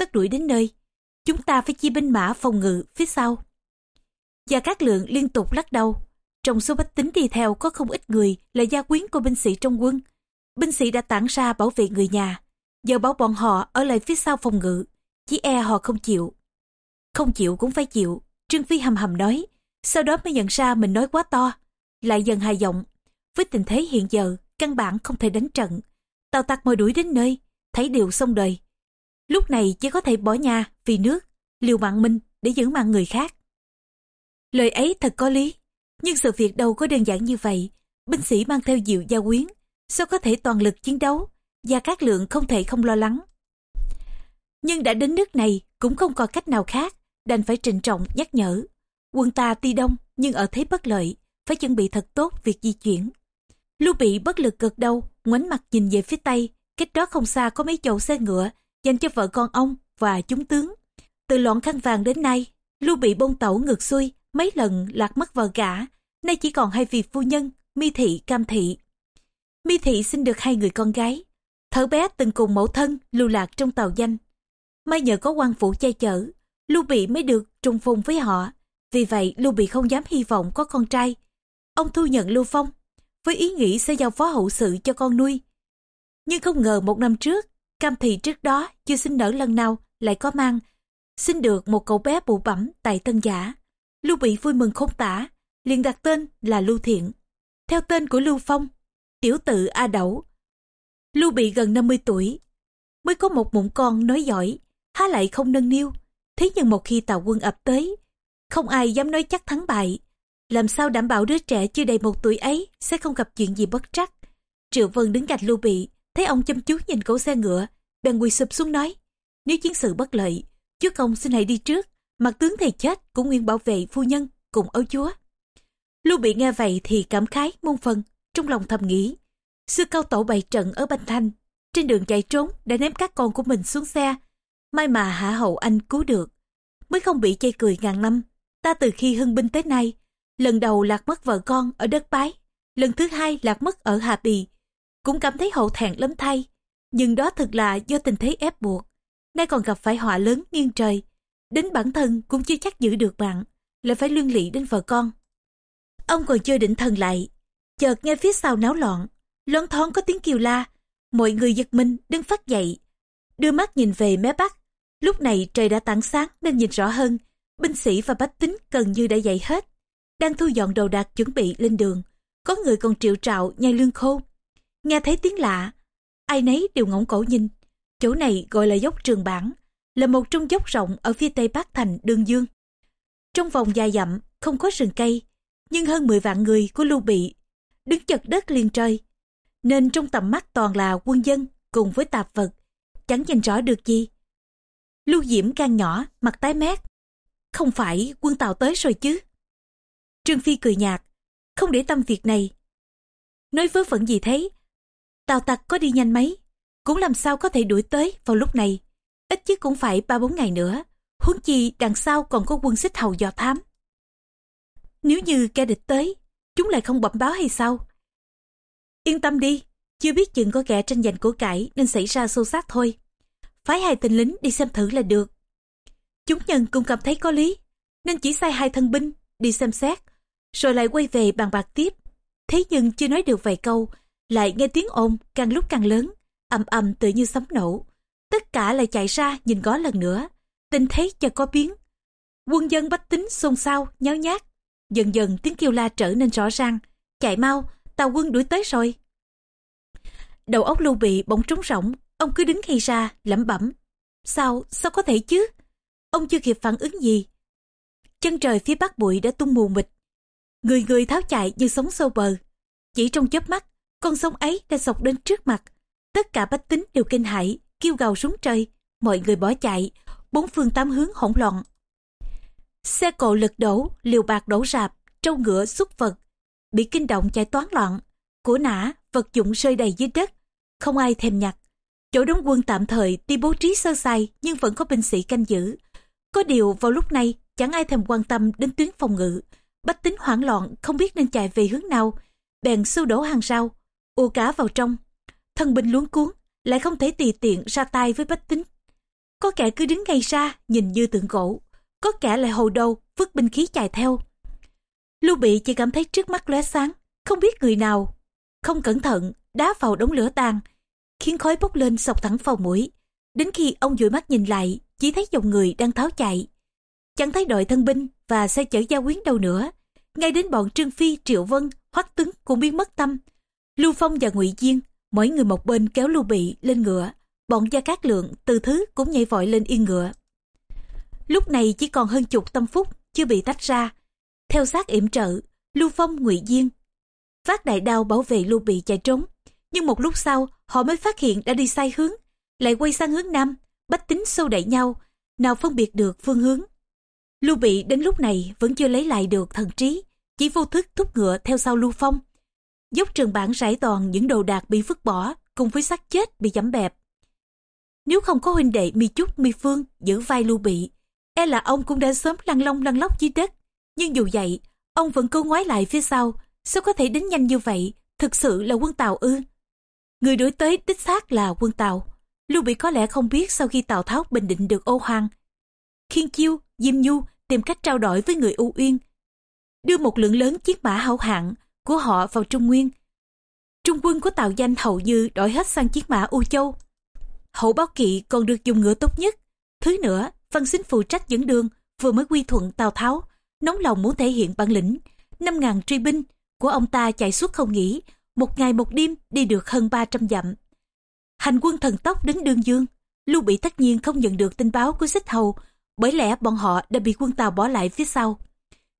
tất đuổi đến nơi. Chúng ta phải chia binh mã phòng ngự phía sau. Và các lượng liên tục lắc đầu. Trong số bách tính đi theo có không ít người là gia quyến của binh sĩ trong quân. Binh sĩ đã tản ra bảo vệ người nhà. Giờ bảo bọn họ ở lại phía sau phòng ngự. Chỉ e họ không chịu. Không chịu cũng phải chịu. Trương Phi hầm hầm nói. Sau đó mới nhận ra mình nói quá to. Lại dần hài giọng. Với tình thế hiện giờ, căn bản không thể đánh trận. Tàu tặc mời đuổi đến nơi. thấy đều xong đời. Lúc này chỉ có thể bỏ nhà vì nước, liều mạng mình để giữ mạng người khác. Lời ấy thật có lý, nhưng sự việc đâu có đơn giản như vậy. Binh sĩ mang theo diệu gia quyến, sao có thể toàn lực chiến đấu, và các lượng không thể không lo lắng. Nhưng đã đến nước này cũng không còn cách nào khác, đành phải trịnh trọng nhắc nhở. Quân ta ti đông nhưng ở thế bất lợi, phải chuẩn bị thật tốt việc di chuyển. Lưu Bị bất lực cực đâu ngoảnh mặt nhìn về phía tây, cách đó không xa có mấy chậu xe ngựa dành cho vợ con ông và chúng tướng. Từ loạn khăn vàng đến nay, Lưu Bị bông tẩu ngược xuôi, mấy lần lạc mất vợ gã, nay chỉ còn hai vị phu nhân, Mi Thị, Cam Thị. Mi Thị sinh được hai người con gái, thở bé từng cùng mẫu thân lưu lạc trong tàu danh. May nhờ có quan phủ che chở, Lưu Bị mới được trùng phùng với họ. Vì vậy Lưu Bị không dám hy vọng có con trai. Ông thu nhận Lưu Phong với ý nghĩ sẽ giao phó hậu sự cho con nuôi. Nhưng không ngờ một năm trước, Cam Thị trước đó chưa sinh nở lần nào lại có mang, sinh được một cậu bé bụ bẩm tại Tân Giả. Lưu Bị vui mừng không tả, liền đặt tên là Lưu Thiện. Theo tên của Lưu Phong, tiểu tự A Đẩu. Lưu Bị gần 50 tuổi, mới có một mụn con nói giỏi, há lại không nâng niu. Thế nhưng một khi tàu quân ập tới, không ai dám nói chắc thắng bại. Làm sao đảm bảo đứa trẻ chưa đầy một tuổi ấy sẽ không gặp chuyện gì bất trắc. Triệu Vân đứng cạnh Lưu Bị, thấy ông chăm chú nhìn cỗ xe ngựa, bèn quỳ sụp xuống nói, nếu chiến sự bất lợi, chúa công xin hãy đi trước, mặt tướng thầy chết cũng nguyện bảo vệ phu nhân cùng ấu chúa. Lưu Bị nghe vậy thì cảm khái muôn phần, trong lòng thầm nghĩ, xưa cao tổ bày trận ở Banh Thanh, trên đường chạy trốn đã ném các con của mình xuống xe, may mà hạ hậu anh cứu được, mới không bị chê cười ngàn năm. Ta từ khi hưng binh tới nay, lần đầu lạc mất vợ con ở đất bái, lần thứ hai lạc mất ở Hà Bì, cũng cảm thấy hậu thẹn lắm thay, nhưng đó thực là do tình thế ép buộc, nay còn gặp phải họa lớn nghiêng trời, đến bản thân cũng chưa chắc giữ được bạn, lại phải liên lụy đến vợ con. Ông còn chưa định thần lại, chợt nghe phía sau náo loạn, loáng thoáng có tiếng kêu la, mọi người giật mình đứng phát dậy, đưa mắt nhìn về mé bắc. Lúc này trời đã tảng sáng nên nhìn rõ hơn, binh sĩ và bách tính gần như đã dậy hết, đang thu dọn đồ đạc chuẩn bị lên đường. Có người còn triệu trạo nhai lương khô. Nghe thấy tiếng lạ, ai nấy đều ngẩng cổ nhìn. Chỗ này gọi là dốc Trường Bản, là một trong dốc rộng ở phía tây bắc thành Đương Dương. Trong vòng dài dặm, không có rừng cây, nhưng hơn 10 vạn người của Lưu Bị đứng chật đất liền trời. Nên trong tầm mắt toàn là quân dân cùng với tạp vật, chẳng nhìn rõ được gì. Lưu Diễm can nhỏ, mặt tái mét. Không phải quân Tàu tới rồi chứ? Trương Phi cười nhạt, không để tâm việc này. Nói vớ vẩn gì thế? Tàu tặc có đi nhanh mấy, cũng làm sao có thể đuổi tới vào lúc này. Ít chứ cũng phải ba bốn ngày nữa. Huống chi đằng sau còn có quân xích hầu dò thám. Nếu như kẻ địch tới, chúng lại không bẩm báo hay sao? Yên tâm đi, chưa biết chừng có kẻ tranh giành của cải nên xảy ra xô xát thôi. Phái hai tên lính đi xem thử là được. Chúng nhân cũng cảm thấy có lý, nên chỉ sai hai thân binh đi xem xét, rồi lại quay về bàn bạc tiếp. Thế nhưng chưa nói được vài câu, lại nghe tiếng ồn càng lúc càng lớn, ầm ầm tự như sấm nổ. Tất cả lại chạy ra nhìn gó lần nữa, tình thấy cho có biến. Quân dân bách tính xôn xao, nháo nhác. Dần dần tiếng kêu la trở nên rõ ràng. Chạy mau, tàu quân đuổi tới rồi. Đầu óc lưu bị bỗng trống rỗng, ông cứ đứng hay ra, lẩm bẩm. Sao, sao có thể chứ? Ông chưa kịp phản ứng gì. Chân trời phía bắc bụi đã tung mù mịt. Người người tháo chạy như sóng sâu bờ. Chỉ trong chớp mắt, con sông ấy đã sọc đến trước mặt. Tất cả bách tính đều kinh hãi, kêu gào súng trời. Mọi người bỏ chạy, bốn phương tám hướng hỗn loạn. Xe cộ lật đổ, liều bạc đổ rạp, trâu ngựa xúc vật. Bị kinh động chạy toán loạn. Của nã, vật dụng rơi đầy dưới đất. Không ai thèm nhặt. Chỗ đóng quân tạm thời tuy bố trí sơ sài nhưng vẫn có binh sĩ canh giữ. Có điều vào lúc này chẳng ai thèm quan tâm đến tuyến phòng ngự. Bách tính hoảng loạn không biết nên chạy về hướng nào. Bèn xô đổ hàng rau, ô cá vào trong. Thân binh luống cuốn, lại không thể tùy tiện ra tay với bách tính. Có kẻ cứ đứng ngay ra nhìn như tượng gỗ, có kẻ lại hồ đầu vứt binh khí chạy theo. Lưu Bị chỉ cảm thấy trước mắt lóe sáng, không biết người nào. Không cẩn thận, đá vào đống lửa tàn, khiến khói bốc lên sọc thẳng vào mũi. Đến khi ông dụi mắt nhìn lại, chỉ thấy dòng người đang tháo chạy. Chẳng thấy đội thân binh và xe chở gia quyến đâu nữa. Ngay đến bọn Trương Phi, Triệu Vân, Hoắc tướng cũng biến mất tâm. Lưu Phong và Ngụy Diên, mỗi người một bên kéo Lưu Bị lên ngựa, bọn gia cát lượng từ thứ cũng nhảy vội lên yên ngựa. Lúc này chỉ còn hơn chục tâm phúc chưa bị tách ra. Theo sát yểm trợ lưu phong ngụy diên phát đại đao bảo vệ lưu bị chạy trốn. Nhưng một lúc sau họ mới phát hiện đã đi sai hướng lại quay sang hướng nam bách tính sâu đẩy nhau nào phân biệt được phương hướng. Lưu bị đến lúc này vẫn chưa lấy lại được thần trí chỉ vô thức thúc ngựa theo sau lưu phong dốc trường bản rải toàn những đồ đạc bị vứt bỏ cùng với xác chết bị giẫm bẹp. Nếu không có huynh đệ mi trúc mi phương giữ vai lưu bị e là ông cũng đã sớm lăn lông lăn lóc dưới đất. Nhưng dù vậy, ông vẫn cứ ngoái lại phía sau. Sao có thể đến nhanh như vậy? Thực sự là quân tàu ư? Người đuổi tới đích xác là quân tàu lưu bị có lẽ không biết sau khi tào tháo bình định được ô hoang. Khiên chiêu, diêm nhu tìm cách trao đổi với người u uyên. Đưa một lượng lớn chiếc mã hảo hạng của họ vào trung nguyên. Trung quân của tào danh hầu như đổi hết sang chiến mã u châu. Hậu báo kỵ còn được dùng ngựa tốt nhất. Thứ nữa, văn xính phụ trách dẫn đường, vừa mới quy thuận tào tháo, nóng lòng muốn thể hiện bản lĩnh. Năm ngàn truy binh của ông ta chạy suốt không nghỉ, một ngày một đêm đi được hơn 300 dặm. Hành quân thần tốc đến đương dương. Lưu bị tất nhiên không nhận được tin báo của xích hầu, bởi lẽ bọn họ đã bị quân tàu bỏ lại phía sau.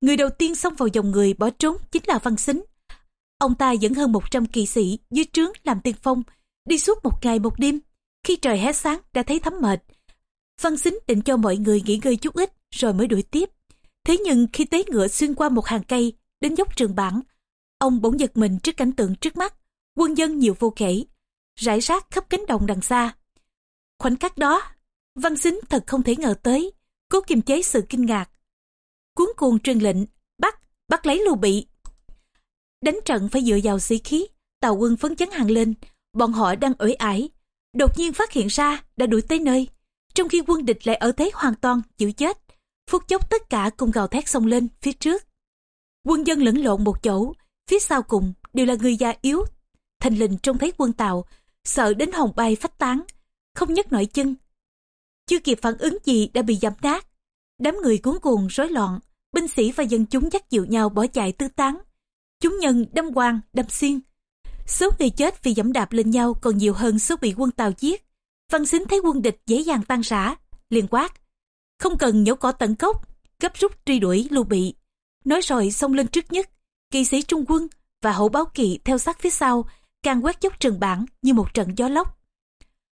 Người đầu tiên xông vào dòng người bỏ trốn chính là văn xính ông ta dẫn hơn 100 kỳ sĩ dưới trướng làm tiên phong, đi suốt một ngày một đêm. Khi trời hé sáng đã thấy thấm mệt. Văn xính định cho mọi người nghỉ ngơi chút ít rồi mới đuổi tiếp. Thế nhưng khi tế ngựa xuyên qua một hàng cây, đến dốc trường bản, ông bỗng giật mình trước cảnh tượng trước mắt. Quân dân nhiều vô kể, rải rác khắp cánh đồng đằng xa. Khoảnh khắc đó, văn xính thật không thể ngờ tới, cố kiềm chế sự kinh ngạc. Cuốn cuồng truyền lệnh, bắt bắt lấy lưu bị đánh trận phải dựa vào sĩ khí, tàu quân phấn chấn hàng lên, bọn họ đang ủi ải. Đột nhiên phát hiện ra đã đuổi tới nơi, trong khi quân địch lại ở thế hoàn toàn, chịu chết. Phút chốc tất cả cùng gào thét xông lên phía trước. Quân dân lẫn lộn một chỗ, phía sau cùng đều là người già yếu. Thành lình trông thấy quân tàu, sợ đến hồng bay phách tán, không nhấc nổi chân. Chưa kịp phản ứng gì đã bị giảm nát. Đám người cuốn cuồng rối loạn, binh sĩ và dân chúng dắt dịu nhau bỏ chạy tứ tán chúng nhân đâm quang đâm xiên. Số người chết vì dẫm đạp lên nhau còn nhiều hơn số bị quân tàu giết. Văn xính thấy quân địch dễ dàng tan rã, liền quát. Không cần nhổ cỏ tận gốc, gấp rút truy đuổi lưu bị. Nói rồi xông lên trước nhất, kỵ sĩ trung quân và hậu báo kỵ theo sát phía sau, càng quét dốc trần bản như một trận gió lốc.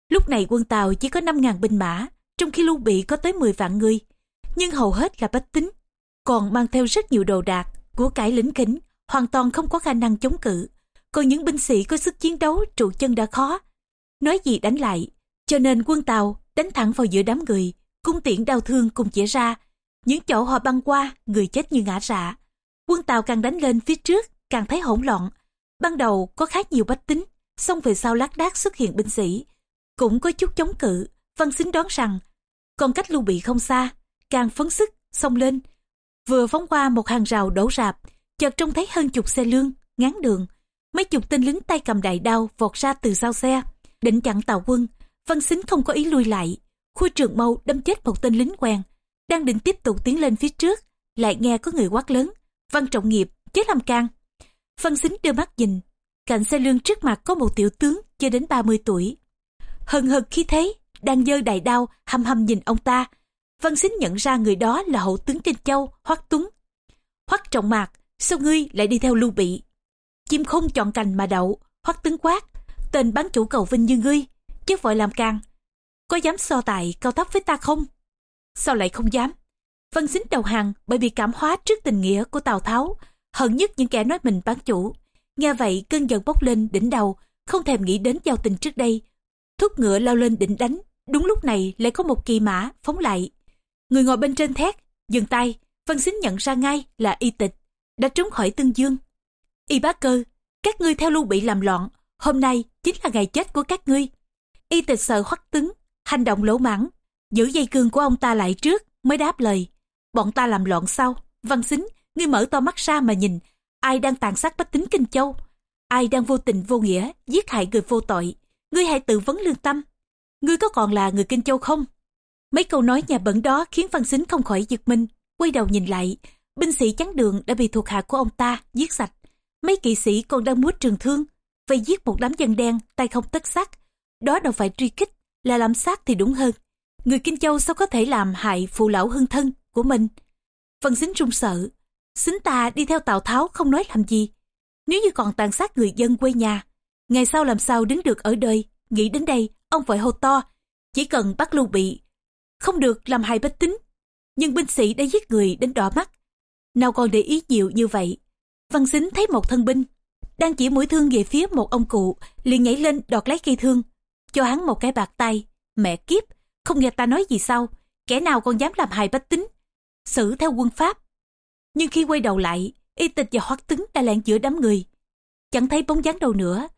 Lúc này quân tàu chỉ có 5.000 binh mã, trong khi lưu bị có tới 10 vạn người. Nhưng hầu hết là bách tính, còn mang theo rất nhiều đồ đạc của cải lính kính hoàn toàn không có khả năng chống cự. Còn những binh sĩ có sức chiến đấu, trụ chân đã khó. Nói gì đánh lại, cho nên quân tàu đánh thẳng vào giữa đám người, cung tiễn đau thương cùng chĩa ra. Những chỗ họ băng qua, người chết như ngã rạ quân tàu càng đánh lên phía trước, càng thấy hỗn loạn. Ban đầu có khá nhiều bách tính, xong về sau lác đác xuất hiện binh sĩ. Cũng có chút chống cự, văn xính đoán rằng, còn cách lưu bị không xa, càng phấn sức, xông lên. Vừa phóng qua một hàng rào đổ rạp chợt trông thấy hơn chục xe lương, ngán đường. Mấy chục tên lính tay cầm đại đao vọt ra từ sau xe, định chặn tàu quân. Văn xính không có ý lui lại. Khui trường mâu đâm chết một tên lính quen. Đang định tiếp tục tiến lên phía trước, lại nghe có người quát lớn, văn trọng nghiệp, chết làm can. Văn xính đưa mắt nhìn. Cạnh xe lương trước mặt có một tiểu tướng chưa đến 30 tuổi. Hần hực khi thấy, đang giơ đại đao hầm hầm nhìn ông ta. Văn xính nhận ra người đó là hậu tướng kinh châu hoắc tuấn. Hoắc trọng mạc sao ngươi lại đi theo lưu bị? Chim không chọn cành mà đậu, hoắc tướng quát, tên bán chủ cầu vinh như ngươi chứ vội làm càng. Có dám so tài cao thấp với ta không? Sao lại không dám? Văn xính đầu hàng bởi bị cảm hóa trước tình nghĩa của tào tháo, hận nhất những kẻ nói mình bán chủ. Nghe vậy, cơn giận bốc lên đỉnh đầu, không thèm nghĩ đến giao tình trước đây. Thúc ngựa lao lên định đánh, đúng lúc này lại có một kỳ mã phóng lại. Người ngồi bên trên thét, dừng tay văn xính nhận ra ngay là y tịch đã trốn khỏi tương dương. Y bá cơ, các ngươi theo lưu bị làm loạn, hôm nay chính là ngày chết của các ngươi. Y tịch sợ hoắc tứng hành động lỗ mãng, giữ dây cương của ông ta lại trước mới đáp lời. Bọn ta làm loạn sau, văn xính, ngươi mở to mắt ra mà nhìn, ai đang tàn sát bách tính kinh châu? Ai đang vô tình vô nghĩa giết hại người vô tội? Ngươi hãy tự vấn lương tâm. Ngươi có còn là người kinh châu không? Mấy câu nói nhà bẩn đó khiến văn xính không khỏi giật mình, quay đầu nhìn lại binh sĩ chắn đường đã bị thuộc hạ của ông ta giết sạch mấy kỵ sĩ còn đang múa trường thương vây giết một đám dân đen tay không tất sắc đó đâu phải truy kích là làm sát thì đúng hơn. Người Kinh Châu sao có thể làm hại phụ lão hưng thân của mình? Văn xính run sợ. Xính ta đi theo Tào Tháo không nói làm gì. Nếu như còn tàn sát người dân quê nhà, ngày sau làm sao đứng được ở đời. Nghĩ đến đây, ông vội hô to. Chỉ cần bắt lưu bị, không được làm hại bách tính. Nhưng binh sĩ đã giết người đến đỏ mắt. Nào còn để ý nhiều như vậy. Văn xính thấy một thân binh, đang chỉ mũi thương về phía một ông cụ, liền nhảy lên đọt lấy cây thương, cho hắn một cái bạc tay. Mẹ kiếp, không nghe ta nói gì sao, kẻ nào còn dám làm hại bách tính, xử theo quân pháp. Nhưng khi quay đầu lại, y tịch và hoắc tứng đã lẹn giữa đám người. Chẳng thấy bóng dáng đâu nữa.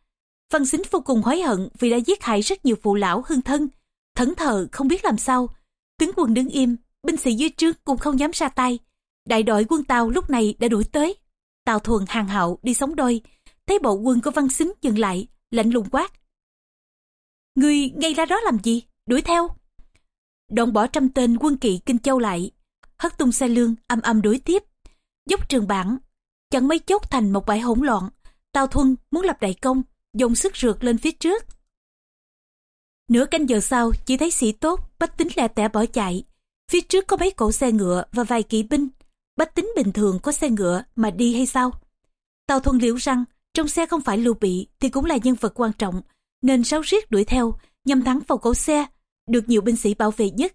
Văn xính vô cùng hối hận vì đã giết hại rất nhiều phụ lão hương thân. Thẫn thờ không biết làm sao. Tướng quân đứng im, binh sĩ dưới trước cũng không dám ra tay. Đại đội quân Tàu lúc này đã đuổi tới. Tàu thuần hàng hậu đi sống đôi. Thấy bộ quân của văn xính dừng lại, lạnh lùng quát. Người ngay ra đó làm gì? Đuổi theo. Đoạn bỏ trăm tên quân kỵ Kinh Châu lại. Hất tung xe lương âm âm đuổi tiếp. Dốc trường bản. Chẳng mấy chốc thành một bãi hỗn loạn. Tào Thuân muốn lập đại công, dùng sức rượt lên phía trước. Nửa canh giờ sau, chỉ thấy sĩ tốt, bách tính lẹ tẻ bỏ chạy. Phía trước có mấy cỗ xe ngựa và vài kỵ binh. Bách tính bình thường có xe ngựa mà đi hay sao? tàu thuần liễu rằng, trong xe không phải lưu bị thì cũng là nhân vật quan trọng, nên sáu riết đuổi theo, nhằm thắng vào cổ xe, được nhiều binh sĩ bảo vệ nhất.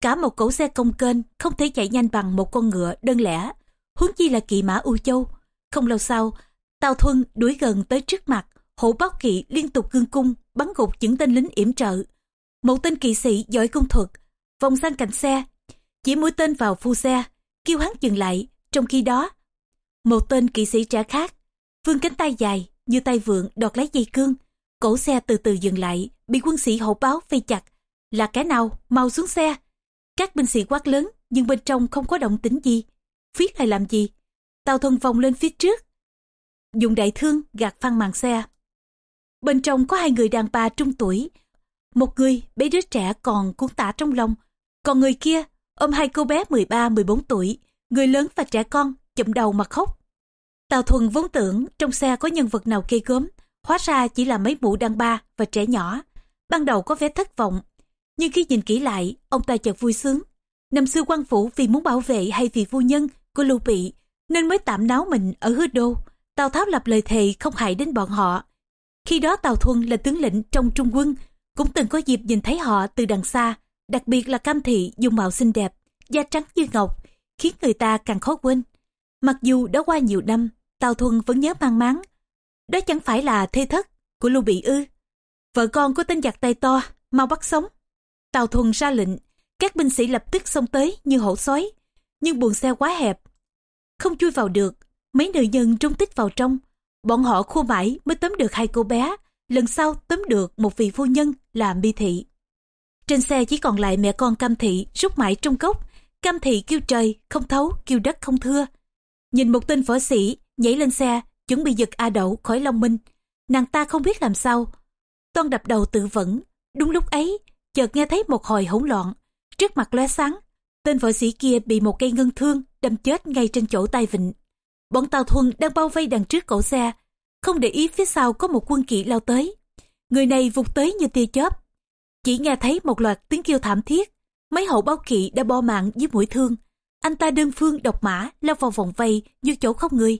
Cả một cổ xe công kênh không thể chạy nhanh bằng một con ngựa đơn lẻ, huống chi là kỵ mã U Châu. Không lâu sau, Tào Thuân đuổi gần tới trước mặt, hổ báo kỵ liên tục gương cung, bắn gục những tên lính yểm trợ. Một tên kỵ sĩ giỏi công thuật, vòng sang cạnh xe, chỉ mũi tên vào phu xe, kêu hắn dừng lại. Trong khi đó, một tên kỵ sĩ trẻ khác, vươn cánh tay dài như tay vượng đọt lấy dây cương, cổ xe từ từ dừng lại, bị quân sĩ hậu báo vây chặt. Là kẻ nào? Mau xuống xe! Các binh sĩ quát lớn, nhưng bên trong không có động tĩnh gì. Viết hay làm gì? Tàu thuần vòng lên phía trước, dùng đại thương gạt phăng màn xe. Bên trong có hai người đàn bà trung tuổi. Một người bé đứa trẻ còn cuốn tả trong lòng. Còn người kia ôm hai cô bé 13-14 tuổi, người lớn và trẻ con, chụm đầu mà khóc. Tào Thuần vốn tưởng trong xe có nhân vật nào kê gớm, hóa ra chỉ là mấy mụ đàn ba và trẻ nhỏ. Ban đầu có vẻ thất vọng, nhưng khi nhìn kỹ lại, ông ta chợt vui sướng. Năm xưa quan phủ vì muốn bảo vệ hay vì phu nhân của Lưu Bị, nên mới tạm náo mình ở hứa đô. Tào Tháo lập lời thề không hại đến bọn họ. Khi đó Tào Thuần là tướng lĩnh trong trung quân, cũng từng có dịp nhìn thấy họ từ đằng xa, đặc biệt là cam thị dung mạo xinh đẹp, da trắng như ngọc, khiến người ta càng khó quên. Mặc dù đã qua nhiều năm, Tào Thuần vẫn nhớ mang máng. Đó chẳng phải là thê thất của Lưu Bị ư. Vợ con của tên giặc tay to, mau bắt sống. Tào Thuần ra lệnh, các binh sĩ lập tức xông tới như hổ sói. Nhưng buồng xe quá hẹp, không chui vào được. Mấy nữ nhân trung tích vào trong. Bọn họ khua mãi mới tóm được hai cô bé. Lần sau tóm được một vị phu nhân là mi thị. Trên xe chỉ còn lại mẹ con cam thị rút mãi trong cốc. Cam thị kêu trời không thấu, kêu đất không thưa. Nhìn một tên võ sĩ nhảy lên xe, chuẩn bị giật A Đậu khỏi Long Minh. Nàng ta không biết làm sao. Toan đập đầu tự vẫn. Đúng lúc ấy, chợt nghe thấy một hồi hỗn loạn. Trước mặt lóe sáng, tên võ sĩ kia bị một cây ngân thương đâm chết ngay trên chỗ tay vịnh. Bọn Tàu Thuần đang bao vây đằng trước cổ xe, không để ý phía sau có một quân kỵ lao tới. Người này vụt tới như tia chớp. Chỉ nghe thấy một loạt tiếng kêu thảm thiết, mấy hậu báo kỵ đã bo mạng dưới mũi thương. Anh ta đơn phương độc mã lao vào vòng vây như chỗ không người.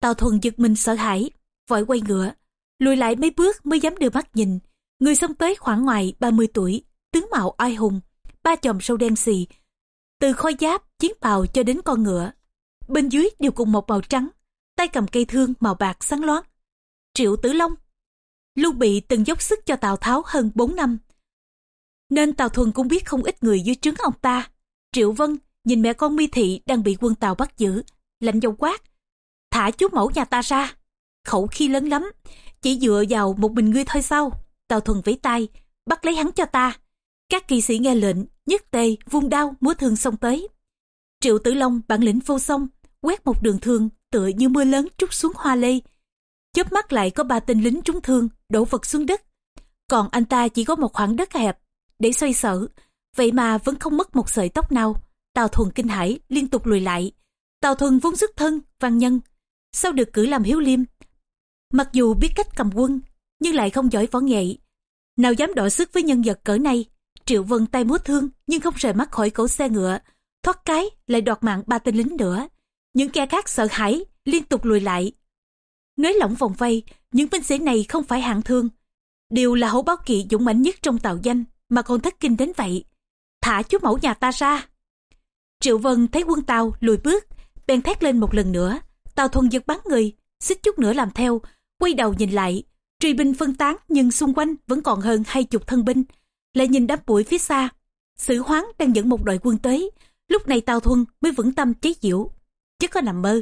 tào Thuần giật mình sợ hãi, vội quay ngựa, lùi lại mấy bước mới dám đưa mắt nhìn. Người xông tới khoảng ngoài 30 tuổi, tướng mạo oai hùng, ba chòm sâu đen xì, từ khói giáp, chiến bào cho đến con ngựa. Bên dưới đều cùng một màu trắng, tay cầm cây thương màu bạc sáng loáng. Triệu Tử Long Lưu Bị từng dốc sức cho Tào Tháo hơn 4 năm. Nên Tào Thuần cũng biết không ít người dưới trướng ông ta. Triệu Vân nhìn mẹ con Mi Thị đang bị quân Tào bắt giữ, lạnh dầu quát. Thả chú mẫu nhà ta ra. Khẩu khi lớn lắm, chỉ dựa vào một mình ngươi thôi sao. Tào Thuần vẫy tay, bắt lấy hắn cho ta. Các kỳ sĩ nghe lệnh, nhất tề, vung đao, múa thương xông tới. Triệu Tử Long bản lĩnh vô song, quét một đường thương tựa như mưa lớn trút xuống hoa lê. Chớp mắt lại có ba tên lính trúng thương, đổ vật xuống đất. Còn anh ta chỉ có một khoảng đất hẹp để xoay sở, vậy mà vẫn không mất một sợi tóc nào. Tào Thuần kinh hãi liên tục lùi lại. Tào Thuần vốn xuất thân, văn nhân, sau được cử làm hiếu liêm. Mặc dù biết cách cầm quân, nhưng lại không giỏi võ nghệ. nào dám đọ sức với nhân vật cỡ này. Triệu Vân tay múa thương nhưng không rời mắt khỏi cổ xe ngựa, thoát cái lại đoạt mạng ba tên lính nữa. Những kẻ khác sợ hãi, liên tục lùi lại. Nới lỏng vòng vây, những binh sĩ này không phải hạng thương. Đều là hổ báo kỵ dũng mãnh nhất trong tàu danh, mà còn thất kinh đến vậy. Thả chú mẫu nhà ta ra. Triệu Vân thấy quân Tàu lùi bước, bèn thét lên một lần nữa. Tàu thuần giật bắn người, xích chút nữa làm theo, quay đầu nhìn lại. Truy binh phân tán nhưng xung quanh vẫn còn hơn hai chục thân binh. Lại nhìn đám bụi phía xa. Sử hoáng đang dẫn một đội quân tới. Lúc này Tàu Thuần mới vững tâm chế diệu. Chứ có nằm mơ.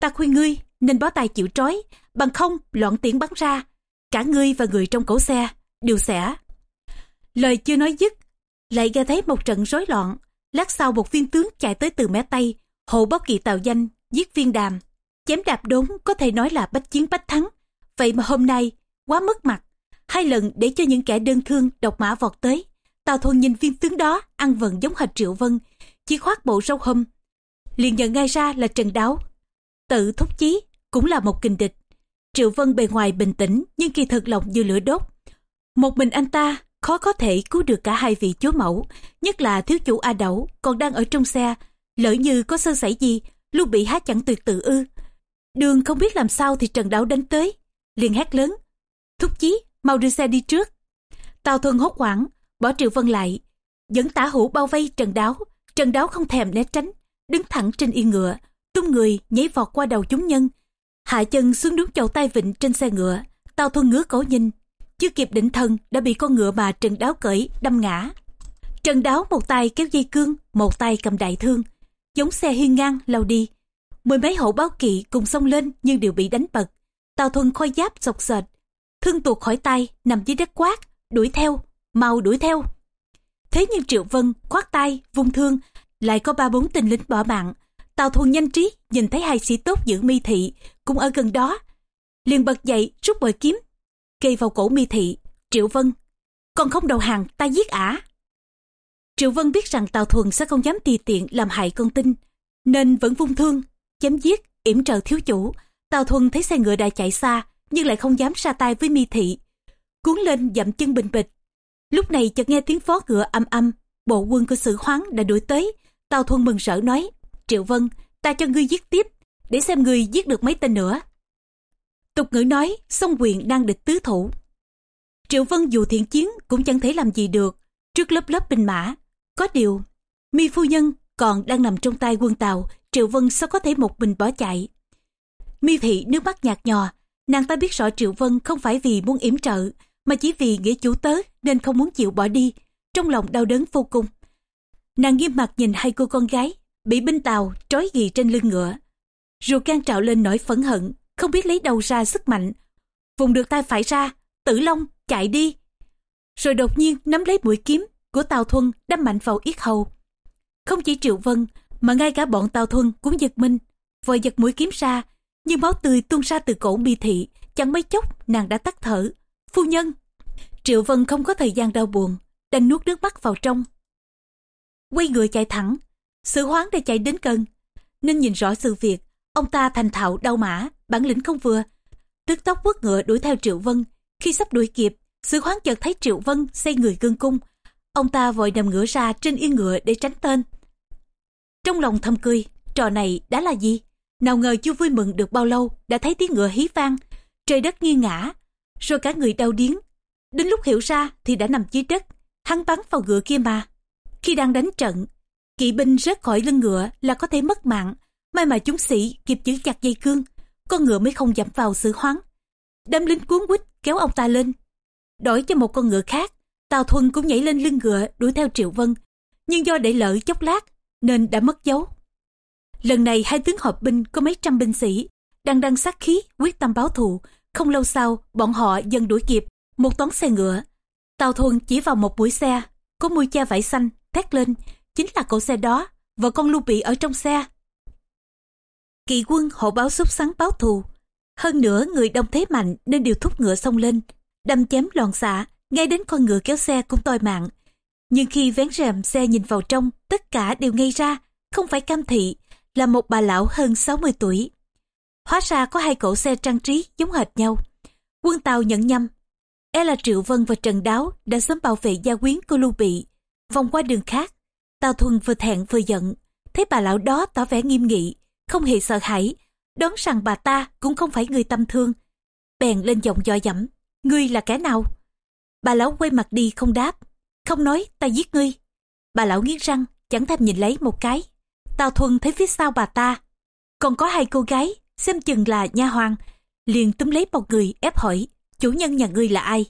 Ta khuyên ngươi nên bó tay chịu trói. Bằng không loạn tiếng bắn ra. Cả ngươi và người trong cổ xe đều sẽ. Lời chưa nói dứt. Lại nghe thấy một trận rối loạn. Lát sau một viên tướng chạy tới từ mé Tây. Hộ báo kỳ tàu danh, giết viên đàm. Chém đạp đốn có thể nói là bách chiến bách thắng. Vậy mà hôm nay, quá mất mặt. Hai lần để cho những kẻ đơn thương độc mã vọt tới. Tào Thuần nhìn viên tướng đó ăn vần giống hệt Triệu Vân, chỉ khoác bộ râu hâm. Liền nhận ngay ra là Trần Đáo. Tự thúc chí cũng là một kình địch. Triệu Vân bề ngoài bình tĩnh nhưng kỳ thực lòng như lửa đốt. Một mình anh ta khó có thể cứu được cả hai vị chúa mẫu, nhất là thiếu chủ A Đẩu còn đang ở trong xe. Lỡ như có sơ sẩy gì, luôn bị há chẳng tuyệt tự ư. Đường không biết làm sao thì Trần Đáo đánh tới, liền hét lớn. Thúc chí, mau đưa xe đi trước. Tào Thuần hốt hoảng, bỏ Triệu Vân lại, dẫn tả hữu bao vây Trần Đáo. Trần Đáo không thèm né tránh, đứng thẳng trên yên ngựa, tung người nhảy vọt qua đầu chúng nhân. Hạ chân xuống đúng chậu tay vịnh trên xe ngựa, Tào Thuần ngứa cổ nhìn, chưa kịp định thân đã bị con ngựa mà Trần Đáo cởi đâm ngã. Trần Đáo một tay kéo dây cương, một tay cầm đại thương, giống xe hiên ngang lao đi. Mười mấy hộ báo kỵ cùng xông lên nhưng đều bị đánh bật. Tào Thuần khôi giáp sọc sệt, thương tuột khỏi tay nằm dưới đất quát, đuổi theo, mau đuổi theo. Thế nhưng Triệu Vân khoát tay, vung thương, lại có ba bốn tên lính bỏ mạng. Tào Thuần nhanh trí nhìn thấy hai sĩ tốt giữ mi thị cũng ở gần đó, liền bật dậy rút bội kiếm kề vào cổ mi thị, triệu vân còn không đầu hàng, ta giết ả. Triệu vân biết rằng tào thuần sẽ không dám tùy tiện làm hại con tin, nên vẫn vung thương, chém giết, yểm trợ thiếu chủ. Tào thuần thấy xe ngựa đã chạy xa, nhưng lại không dám ra tay với mi thị, cuốn lên dậm chân bình bịch. Lúc này chợt nghe tiếng phó ngựa âm âm bộ quân của sử hoáng đã đuổi tới. Tào thuần mừng rỡ nói, triệu vân, ta cho ngươi giết tiếp, để xem ngươi giết được mấy tên nữa. Tục ngữ nói, song quyền đang địch tứ thủ. Triệu Vân dù thiện chiến cũng chẳng thể làm gì được trước lớp lớp binh mã. Có điều, mi phu nhân còn đang nằm trong tay quân Tàu, Triệu Vân sao có thể một mình bỏ chạy. Mi thị nước mắt nhạt nhòa, nàng ta biết rõ Triệu Vân không phải vì muốn yểm trợ, mà chỉ vì nghĩa chủ tớ nên không muốn chịu bỏ đi, trong lòng đau đớn vô cùng. Nàng nghiêm mặt nhìn hai cô con gái, bị binh Tàu trói ghì trên lưng ngựa. Ruột gan trào lên nỗi phẫn hận, không biết lấy đâu ra sức mạnh. Vùng được tay phải ra, tử long, chạy đi. Rồi đột nhiên nắm lấy mũi kiếm của Tào Thuân đâm mạnh vào yết hầu. Không chỉ Triệu Vân, mà ngay cả bọn Tào Thuân cũng giật mình, vội giật mũi kiếm ra, nhưng máu tươi tuôn ra từ cổ bi thị, chẳng mấy chốc nàng đã tắt thở. Phu nhân! Triệu Vân không có thời gian đau buồn, đành nuốt nước mắt vào trong. Quay người chạy thẳng, sự hoáng đã chạy đến cân nên nhìn rõ sự việc, ông ta thành thạo đau mã, bản lĩnh không vừa. Tức tốc quất ngựa đuổi theo triệu vân, khi sắp đuổi kịp sứ hoán chợt thấy triệu vân xây người cương cung. Ông ta vội nằm ngửa ra trên yên ngựa để tránh tên. Trong lòng thầm cười, trò này đã là gì? Nào ngờ chưa vui mừng được bao lâu đã thấy tiếng ngựa hí vang, trời đất nghiêng ngã rồi cả người đau điếng. Đến lúc hiểu ra thì đã nằm dưới đất, hắn bắn vào ngựa kia mà. Khi đang đánh trận, kỵ binh rớt khỏi lưng ngựa là có thể mất mạng, may mà chúng sĩ kịp giữ chặt dây cương con ngựa mới không dẫm vào sự hoáng. Đám lính cuốn quýt kéo ông ta lên. Đổi cho một con ngựa khác, Tào Thuần cũng nhảy lên lưng ngựa đuổi theo Triệu Vân. Nhưng do để lỡ chốc lát, nên đã mất dấu. Lần này hai tướng hợp binh có mấy trăm binh sĩ, đang đăng sát khí, quyết tâm báo thù. Không lâu sau, bọn họ dần đuổi kịp một toán xe ngựa. Tào Thuần chỉ vào một buổi xe, có mùi cha vải xanh, thét lên, chính là cậu xe đó, vợ con lưu bị ở trong xe kỳ quân hộ báo xúc sắn báo thù. Hơn nữa người đông thế mạnh nên đều thúc ngựa xông lên đâm chém loạn xạ ngay đến con ngựa kéo xe cũng toi mạng. Nhưng khi vén rèm xe nhìn vào trong tất cả đều ngay ra không phải cam thị là một bà lão hơn 60 tuổi. Hóa ra có hai cỗ xe trang trí giống hệt nhau. Quân tàu nhận nhầm. E là Triệu Vân và Trần Đáo đã sớm bảo vệ gia quyến của Lưu Bị. Vòng qua đường khác, Tào Thuần vừa thẹn vừa giận. Thấy bà lão đó tỏ vẻ nghiêm nghị, không hề sợ hãi. Đoán rằng bà ta cũng không phải người tâm thương. Bèn lên giọng dò dẫm. Ngươi là kẻ nào? Bà lão quay mặt đi không đáp. Không nói ta giết ngươi. Bà lão nghiến răng, chẳng thèm nhìn lấy một cái. Tào Thuần thấy phía sau bà ta. Còn có hai cô gái, xem chừng là nha hoàng. Liền túm lấy một người ép hỏi chủ nhân nhà ngươi là ai?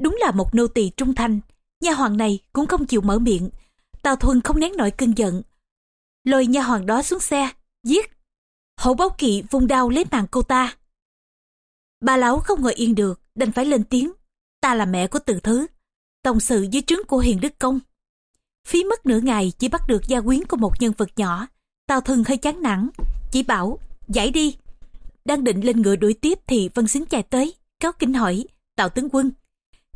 Đúng là một nô tỳ trung thành, nha hoàng này cũng không chịu mở miệng. Tào Thuần không nén nổi cơn giận. Lôi nha hoàng đó xuống xe, giết. Hậu báo kỵ vung đao lấy mạng cô ta. Bà lão không ngồi yên được, đành phải lên tiếng. Ta là mẹ của từ thứ, tổng sự dưới trướng của hiền đức công. Phí mất nửa ngày chỉ bắt được gia quyến của một nhân vật nhỏ. Tào thân hơi chán nản, chỉ bảo, giải đi. Đang định lên ngựa đuổi tiếp thì Vân Xính chạy tới cáo kinh hỏi tào tướng quân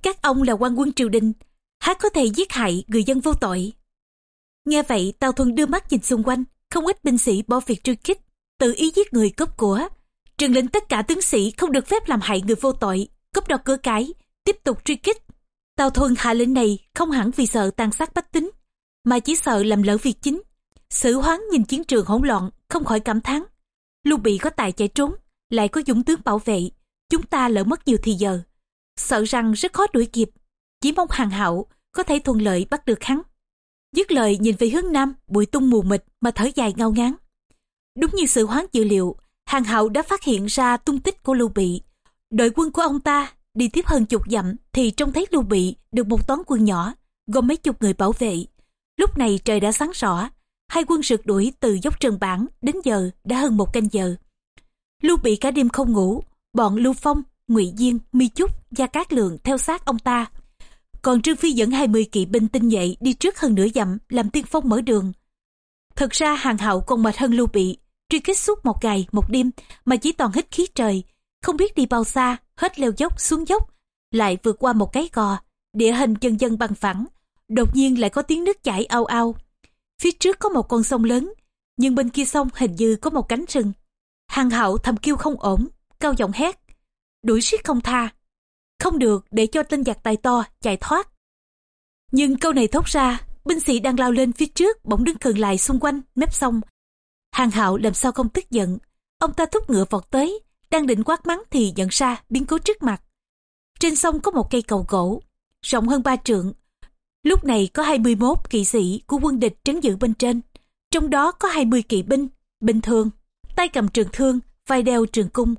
các ông là quan quân triều đình há có thể giết hại người dân vô tội nghe vậy tào thuần đưa mắt nhìn xung quanh không ít binh sĩ bỏ việc truy kích tự ý giết người cướp của. Trừng lĩnh tất cả tướng sĩ không được phép làm hại người vô tội, cướp đoạt cửa cái, tiếp tục truy kích. Tào thuần hạ lệnh này không hẳn vì sợ tàn sát bách tính, mà chỉ sợ làm lỡ việc chính. Sử hoáng nhìn chiến trường hỗn loạn, không khỏi cảm thán. Lưu bị có tài chạy trốn, lại có dũng tướng bảo vệ, chúng ta lỡ mất nhiều thì giờ. Sợ rằng rất khó đuổi kịp, chỉ mong hàng hậu có thể thuận lợi bắt được hắn. Dứt lời nhìn về hướng nam, bụi tung mù mịt mà thở dài ngao ngán đúng như sự hoán dự liệu hàng hậu đã phát hiện ra tung tích của lưu bị. Đội quân của ông ta đi tiếp hơn chục dặm thì trông thấy lưu bị được một toán quân nhỏ gồm mấy chục người bảo vệ. Lúc này trời đã sáng rõ hai quân rượt đuổi từ dốc trần bản đến giờ đã hơn một canh giờ. Lưu bị cả đêm không ngủ bọn lưu phong ngụy diên mi Chúc, gia cát lượng theo sát ông ta. Còn trương phi dẫn 20 kỵ binh tinh nhuệ đi trước hơn nửa dặm làm tiên phong mở đường. Thực ra hàng hậu còn mệt hơn lưu bị truy kích suốt một ngày, một đêm, mà chỉ toàn hít khí trời, không biết đi bao xa, hết leo dốc xuống dốc, lại vượt qua một cái gò, địa hình chân dân bằng phẳng, đột nhiên lại có tiếng nước chảy ao ao phía trước có một con sông lớn, nhưng bên kia sông hình như có một cánh rừng. Hàng hậu thầm kêu không ổn, cao giọng hét, đuổi siết không tha. Không được, để cho tên giặc tài to chạy thoát. Nhưng câu này thốt ra, binh sĩ đang lao lên phía trước bỗng đứng khựng lại xung quanh mép sông hàng hạo làm sao không tức giận ông ta thúc ngựa vọt tới đang định quát mắng thì nhận ra biến cố trước mặt trên sông có một cây cầu gỗ rộng hơn ba trượng lúc này có 21 kỵ sĩ của quân địch trấn giữ bên trên trong đó có 20 kỵ binh bình thường tay cầm trường thương vai đeo trường cung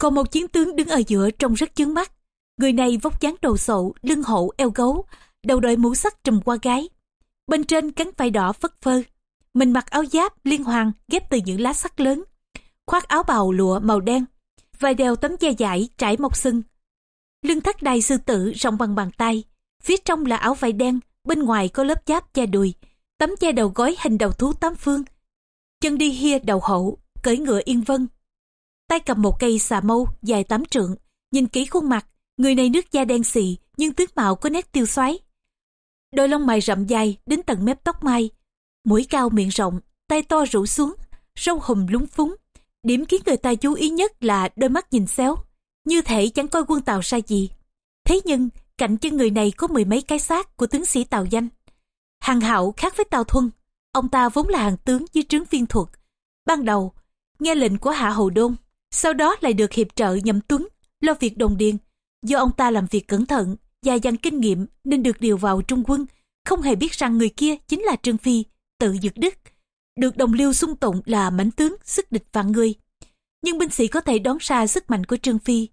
còn một chiến tướng đứng ở giữa trông rất chướng mắt. Người này vóc dáng đồ sộ, lưng hậu, eo gấu, đầu đội mũ sắt trùm qua gái. Bên trên cánh vai đỏ phất phơ. Mình mặc áo giáp liên hoàn ghép từ những lá sắt lớn. Khoác áo bào lụa màu đen. và đeo tấm da dải trải mọc sưng. Lưng thắt đai sư tử rộng bằng bàn tay. Phía trong là áo vải đen, bên ngoài có lớp giáp da đùi. Tấm che đầu gói hình đầu thú tám phương. Chân đi hia đầu hậu, cưỡi ngựa yên vân tay cầm một cây xà mâu dài tám trượng nhìn kỹ khuôn mặt người này nước da đen xì nhưng tướng mạo có nét tiêu xoáy đôi lông mày rậm dài đến tận mép tóc mai mũi cao miệng rộng, tay to rũ xuống, râu hùm lúng phúng. Điểm khiến người ta chú ý nhất là đôi mắt nhìn xéo, như thể chẳng coi quân tàu sai gì. Thế nhưng, cạnh chân người này có mười mấy cái xác của tướng sĩ tàu danh. Hàng hạo khác với tàu thuân, ông ta vốn là hàng tướng dưới trướng viên thuật. Ban đầu, nghe lệnh của hạ hầu đôn, sau đó lại được hiệp trợ nhậm tuấn, lo việc đồng điền. Do ông ta làm việc cẩn thận và dành kinh nghiệm nên được điều vào trung quân, không hề biết rằng người kia chính là trương phi tự dược đức. Được đồng liêu xung tụng là mãnh tướng sức địch vạn người. Nhưng binh sĩ có thể đón ra sức mạnh của trương phi.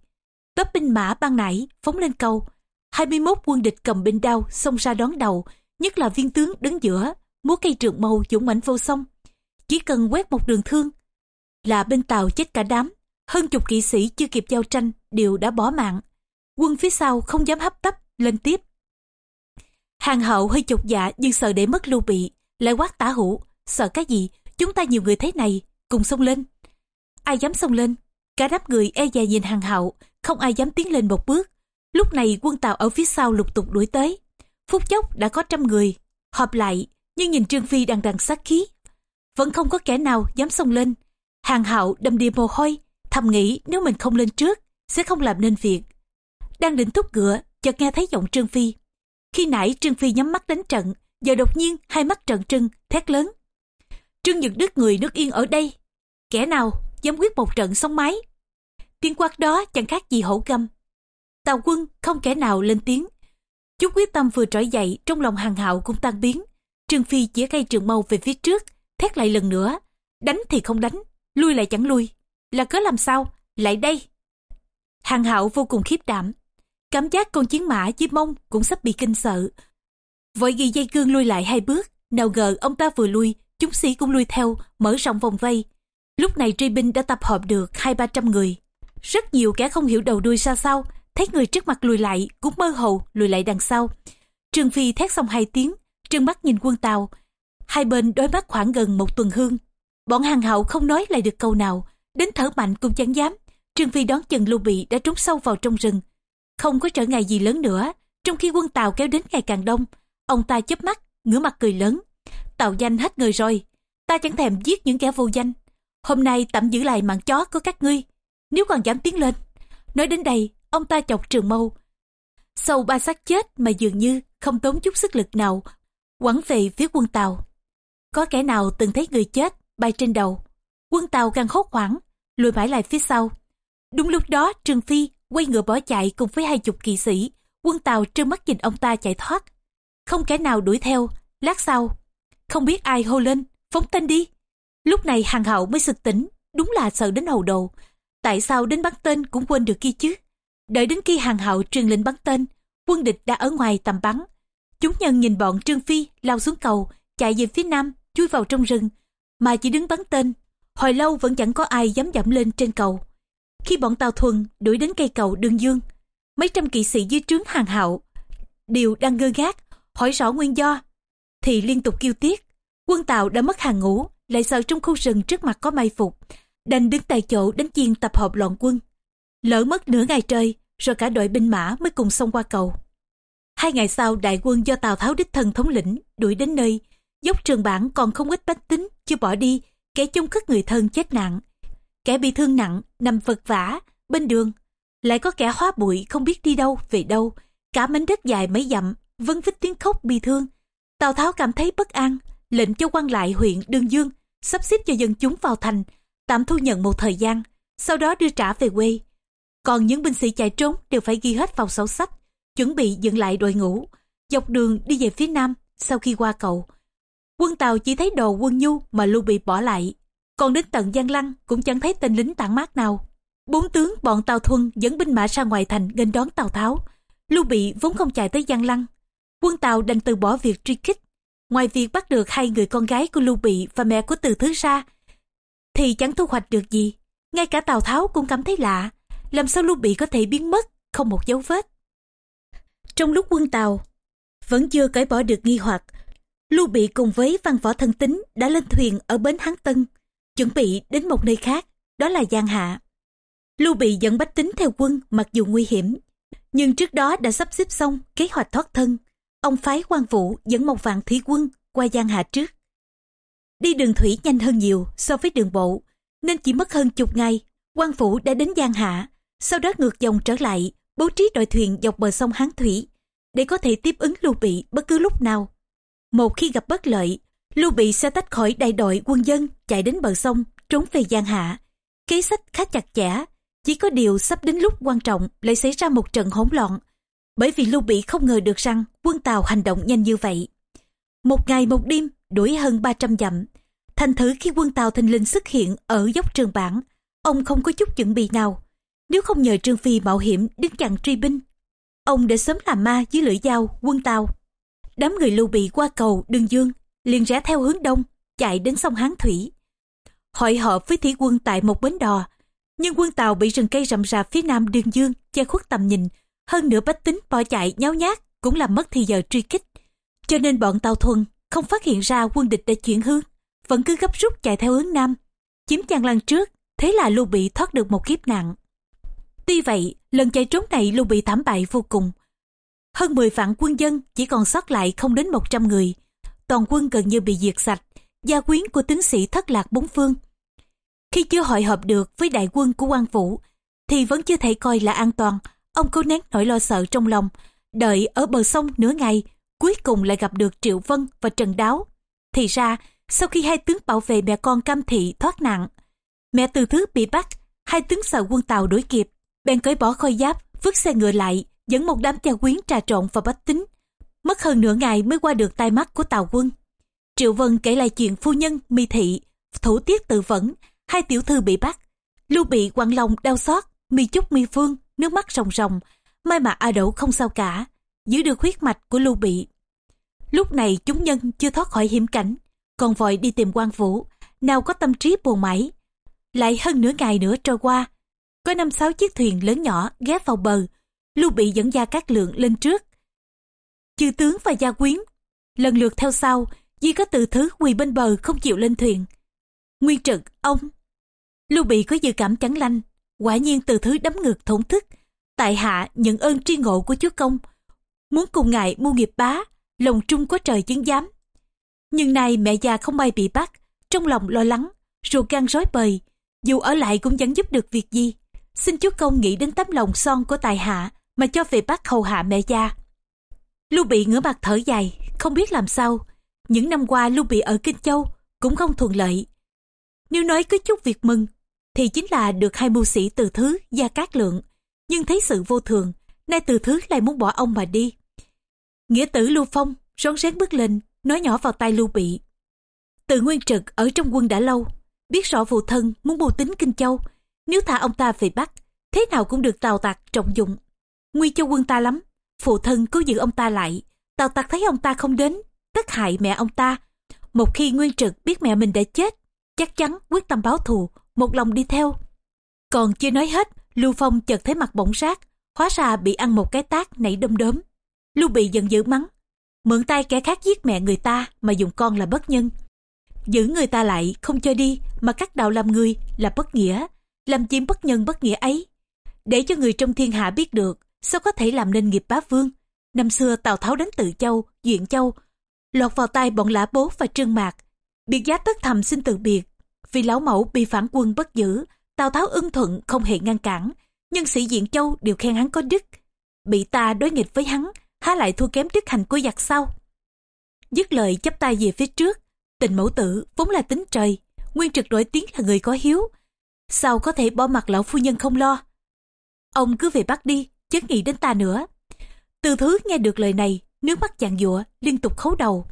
Tớp binh mã ban nãy phóng lên cầu. 21 quân địch cầm binh đao xông ra đón đầu, nhất là viên tướng đứng giữa, múa cây trường mâu dũng mãnh vô song. Chỉ cần quét một đường thương là bên tàu chết cả đám. Hơn chục kỵ sĩ chưa kịp giao tranh đều đã bỏ mạng. Quân phía sau không dám hấp tấp, lên tiếp. Hàng hậu hơi chột dạ nhưng sợ để mất lưu bị lại quát tả hữu sợ cái gì? Chúng ta nhiều người thế này cùng xông lên. Ai dám xông lên? Cả đám người e dè nhìn hàng hậu không ai dám tiến lên một bước. Lúc này quân tàu ở phía sau lục tục đuổi tới. Phút chốc đã có trăm người. Họp lại nhưng nhìn trương phi đằng đằng sát khí. Vẫn không có kẻ nào dám xông lên. Hàng hậu đầm đìa mồ hôi thầm nghĩ nếu mình không lên trước sẽ không làm nên việc. Đang định thúc ngựa, chợt nghe thấy giọng Trương Phi. Khi nãy Trương Phi nhắm mắt đánh trận, giờ đột nhiên hai mắt trợn trừng, thét lớn. Trương Nhật Đức người nước yên ở đây. Kẻ nào dám quyết một trận sóng máy. Tiếng quát đó chẳng khác gì hổ gầm. Tào quân không kẻ nào lên tiếng. Chút quyết tâm vừa trỗi dậy trong lòng hàng hạo cũng tan biến. Trương Phi chỉ cây trường mâu về phía trước, thét lại lần nữa. Đánh thì không đánh, lui lại chẳng lui. Là cớ làm sao? Lại đây. Hàng hạo vô cùng khiếp đảm. Cảm giác con chiến mã dưới mông cũng sắp bị kinh sợ. Vội ghi dây cương lui lại hai bước. Nào ngờ ông ta vừa lui, chúng sĩ cũng lui theo, mở rộng vòng vây. Lúc này truy binh đã tập hợp được hai ba trăm người. Rất nhiều kẻ không hiểu đầu đuôi ra sao, thấy người trước mặt lùi lại, cũng mơ hồ lùi lại đằng sau. Trương Phi thét xong hai tiếng, Trương mắt nhìn quân Tàu. Hai bên đối mắt khoảng gần một tuần hương. Bọn hàng hậu không nói lại được câu nào, đến thở mạnh cũng chẳng dám. Trương Phi đón chừng Lưu Bị đã trốn sâu vào trong rừng. Không có trở ngại gì lớn nữa, trong khi quân Tàu kéo đến ngày càng đông, ông ta chớp mắt, ngửa mặt cười lớn. Tàu danh hết người rồi, ta chẳng thèm giết những kẻ vô danh. Hôm nay tạm giữ lại mạng chó của các ngươi, nếu còn dám tiến lên. Nói đến đây, ông ta chọc trường mâu. Sâu ba xác chết mà dường như không tốn chút sức lực nào, quẳng về phía quân Tàu. Có kẻ nào từng thấy người chết bay trên đầu. Quân Tàu càng hốt hoảng, lùi mãi lại phía sau. Đúng lúc đó Trương Phi quay ngựa bỏ chạy cùng với hai chục kỵ sĩ. Quân Tàu trơ mắt nhìn ông ta chạy thoát. Không kẻ nào đuổi theo. Lát sau, không biết ai hô lên, phóng tên đi. Lúc này hàng hậu mới sực tỉnh, đúng là sợ đến hầu đầu. Tại sao đến bắn tên cũng quên được kia chứ? Đợi đến khi hàng hậu truyền lệnh bắn tên, quân địch đã ở ngoài tầm bắn. Chúng nhân nhìn bọn Trương Phi lao xuống cầu, chạy về phía nam, chui vào trong rừng, mà chỉ đứng bắn tên. Hồi lâu vẫn chẳng có ai dám dẫm lên trên cầu. Khi bọn Tàu Thuần đuổi đến cây cầu Đường Dương, mấy trăm kỵ sĩ dưới trướng hàng hậu đều đang ngơ ngác, hỏi rõ nguyên do, thì liên tục kêu tiếc. Quân Tàu đã mất hàng ngũ, lại sợ trong khu rừng trước mặt có mai phục, đành đứng tại chỗ đánh chiên tập hợp loạn quân. Lỡ mất nửa ngày trời, rồi cả đội binh mã mới cùng xông qua cầu. Hai ngày sau đại quân do Tào Tháo đích thân thống lĩnh đuổi đến nơi, dốc trường bản còn không ít bách tính chưa bỏ đi, kẻ chung khất người thân chết nặng, kẻ bị thương nặng nằm vật vã bên đường, lại có kẻ hóa bụi không biết đi đâu về đâu, cả mảnh đất dài mấy dặm vấn vít tiếng khóc bi thương. Tào Tháo cảm thấy bất an, lệnh cho quan lại huyện Đương Dương sắp xếp cho dân chúng vào thành, tạm thu nhận một thời gian, sau đó đưa trả về quê. Còn những binh sĩ chạy trốn đều phải ghi hết vào sổ sách, chuẩn bị dựng lại đội ngũ, dọc đường đi về phía nam sau khi qua cầu. Quân Tàu chỉ thấy đồ quân nhu mà Lưu Bị bỏ lại, còn đến tận Giang Lăng cũng chẳng thấy tên lính tản mát nào. Bốn tướng bọn Tàu Thuân dẫn binh mã ra ngoài thành nghênh đón Tào Tháo. Lưu Bị vốn không chạy tới Giang Lăng. Quân Tàu đành từ bỏ việc truy kích. Ngoài việc bắt được hai người con gái của Lưu Bị và mẹ của Từ Thứ ra, thì chẳng thu hoạch được gì. Ngay cả Tào Tháo cũng cảm thấy lạ. Làm sao Lưu Bị có thể biến mất, không một dấu vết. Trong lúc quân Tàu vẫn chưa cởi bỏ được nghi hoặc, Lưu Bị cùng với văn võ thân tín đã lên thuyền ở bến Hán Tân, chuẩn bị đến một nơi khác, đó là Giang Hạ. Lưu Bị dẫn bách tính theo quân mặc dù nguy hiểm, nhưng trước đó đã sắp xếp xong kế hoạch thoát thân. Ông phái quan vũ dẫn một vạn thủy quân qua Giang Hạ trước. Đi đường thủy nhanh hơn nhiều so với đường bộ, nên chỉ mất hơn chục ngày, quan phủ đã đến Giang Hạ, sau đó ngược dòng trở lại, bố trí đội thuyền dọc bờ sông Hán Thủy, để có thể tiếp ứng Lưu Bị bất cứ lúc nào. Một khi gặp bất lợi, Lưu Bị sẽ tách khỏi đại đội quân dân chạy đến bờ sông, trốn về Giang Hạ. Kế sách khá chặt chẽ, chỉ có điều sắp đến lúc quan trọng lại xảy ra một trận hỗn loạn. Bởi vì Lưu Bị không ngờ được rằng quân Tàu hành động nhanh như vậy. Một ngày một đêm, đuổi hơn 300 dặm. Thành thử khi quân Tàu Thanh Linh xuất hiện ở dốc trường bản, ông không có chút chuẩn bị nào. Nếu không nhờ Trương Phi mạo hiểm đứng chặn truy binh, ông đã sớm làm ma dưới lưỡi dao quân Tàu. Đám người lưu bị qua cầu Đường Dương, liền rẽ theo hướng đông, chạy đến sông Hán Thủy. Hội họp với thủy quân tại một bến đò, nhưng quân Tàu bị rừng cây rậm rạp phía nam Đường Dương che khuất tầm nhìn, hơn nữa bách tính bỏ chạy nháo nhác cũng làm mất thì giờ truy kích. Cho nên bọn Tàu Thuần không phát hiện ra quân địch đã chuyển hướng, vẫn cứ gấp rút chạy theo hướng nam, chiếm Giang Lăng trước, thế là Lưu Bị thoát được một kiếp nạn. Tuy vậy, lần chạy trốn này Lưu Bị thảm bại vô cùng. Hơn 10 vạn quân dân chỉ còn sót lại không đến 100 người. Toàn quân gần như bị diệt sạch, gia quyến của tướng sĩ thất lạc bốn phương. Khi chưa hội hợp được với đại quân của quan phủ, thì vẫn chưa thể coi là an toàn ông cố nén nỗi lo sợ trong lòng, đợi ở bờ sông nửa ngày, cuối cùng lại gặp được Triệu Vân và Trần Đáo. Thì ra, sau khi hai tướng bảo vệ mẹ con cam thị thoát nạn, mẹ từ thứ bị bắt, hai tướng sợ quân Tàu đuổi kịp, bèn cởi bỏ khôi giáp, vứt xe ngựa lại, dẫn một đám gia quyến trà trộn vào bách tính. Mất hơn nửa ngày mới qua được tai mắt của Tàu quân. Triệu Vân kể lại chuyện phu nhân, mi thị, thủ tiết tự vẫn, hai tiểu thư bị bắt. Lưu bị quặn lòng đau xót, mi chúc mi phương, nước mắt ròng ròng, may mà A Đậu không sao cả, giữ được huyết mạch của Lưu Bị. Lúc này chúng nhân chưa thoát khỏi hiểm cảnh, còn vội đi tìm quan vũ, nào có tâm trí buồn mãi. Lại hơn nửa ngày nữa trôi qua, có năm sáu chiếc thuyền lớn nhỏ ghé vào bờ, Lưu Bị dẫn gia các lượng lên trước. Chư tướng và gia quyến, lần lượt theo sau, Di có từ thứ quỳ bên bờ không chịu lên thuyền. Nguyên trực, ông. Lưu Bị có dự cảm chẳng lanh, quả nhiên từ thứ đấm ngược thổn thức. Tại hạ nhận ơn tri ngộ của chúa công, muốn cùng ngài mua nghiệp bá, lòng trung có trời chứng giám. Nhưng nay mẹ già không may bị bắt, trong lòng lo lắng, ruột gan rối bời, dù ở lại cũng chẳng giúp được việc gì. Xin chúa công nghĩ đến tấm lòng son của tài hạ mà cho về bắt hầu hạ mẹ già. Lưu Bị ngửa mặt thở dài, không biết làm sao. Những năm qua Lưu Bị ở Kinh Châu cũng không thuận lợi. Nếu nói có chút việc mừng, thì chính là được hai mưu sĩ từ thứ gia cát lượng. Nhưng thấy sự vô thường, nay từ thứ lại muốn bỏ ông mà đi. Nghĩa tử Lưu Phong rón rén bước lên, nói nhỏ vào tay Lưu Bị. Từ Nguyên Trực ở trong quân đã lâu, biết rõ phụ thân muốn mưu tính Kinh Châu, nếu thả ông ta về Bắc, thế nào cũng được Tào Tặc trọng dụng. Nguy cho quân ta lắm, phụ thân cứ giữ ông ta lại. Tào Tặc thấy ông ta không đến, tất hại mẹ ông ta. Một khi Nguyên Trực biết mẹ mình đã chết, chắc chắn quyết tâm báo thù, một lòng đi theo. Còn chưa nói hết, Lưu Phong chợt thấy mặt bỗng rác, hóa ra bị ăn một cái tác nảy đom đóm. Lưu bị giận dữ mắng, mượn tay kẻ khác giết mẹ người ta mà dùng con là bất nhân. Giữ người ta lại, không cho đi, mà cắt đạo làm người là bất nghĩa, làm chim bất nhân bất nghĩa ấy. Để cho người trong thiên hạ biết được, sao có thể làm nên nghiệp bá vương. Năm xưa Tào Tháo đánh Tự Châu, Duyện Châu, lọt vào tay bọn lã bố và trương mạc. Biệt giá tất thầm xin từ biệt, vì lão mẫu bị phản quân bất giữ, Tào Tháo ưng thuận không hề ngăn cản, nhân sĩ Diện Châu đều khen hắn có đức. Bị ta đối nghịch với hắn, há lại thua kém đức hành của giặc sau. Dứt lời chắp tay về phía trước, tình mẫu tử vốn là tính trời, nguyên trực nổi tiếng là người có hiếu. Sao có thể bỏ mặt lão phu nhân không lo? Ông cứ về bắt đi, chớ nghĩ đến ta nữa. Từ thứ nghe được lời này, nước mắt chàng dụa, liên tục khấu đầu.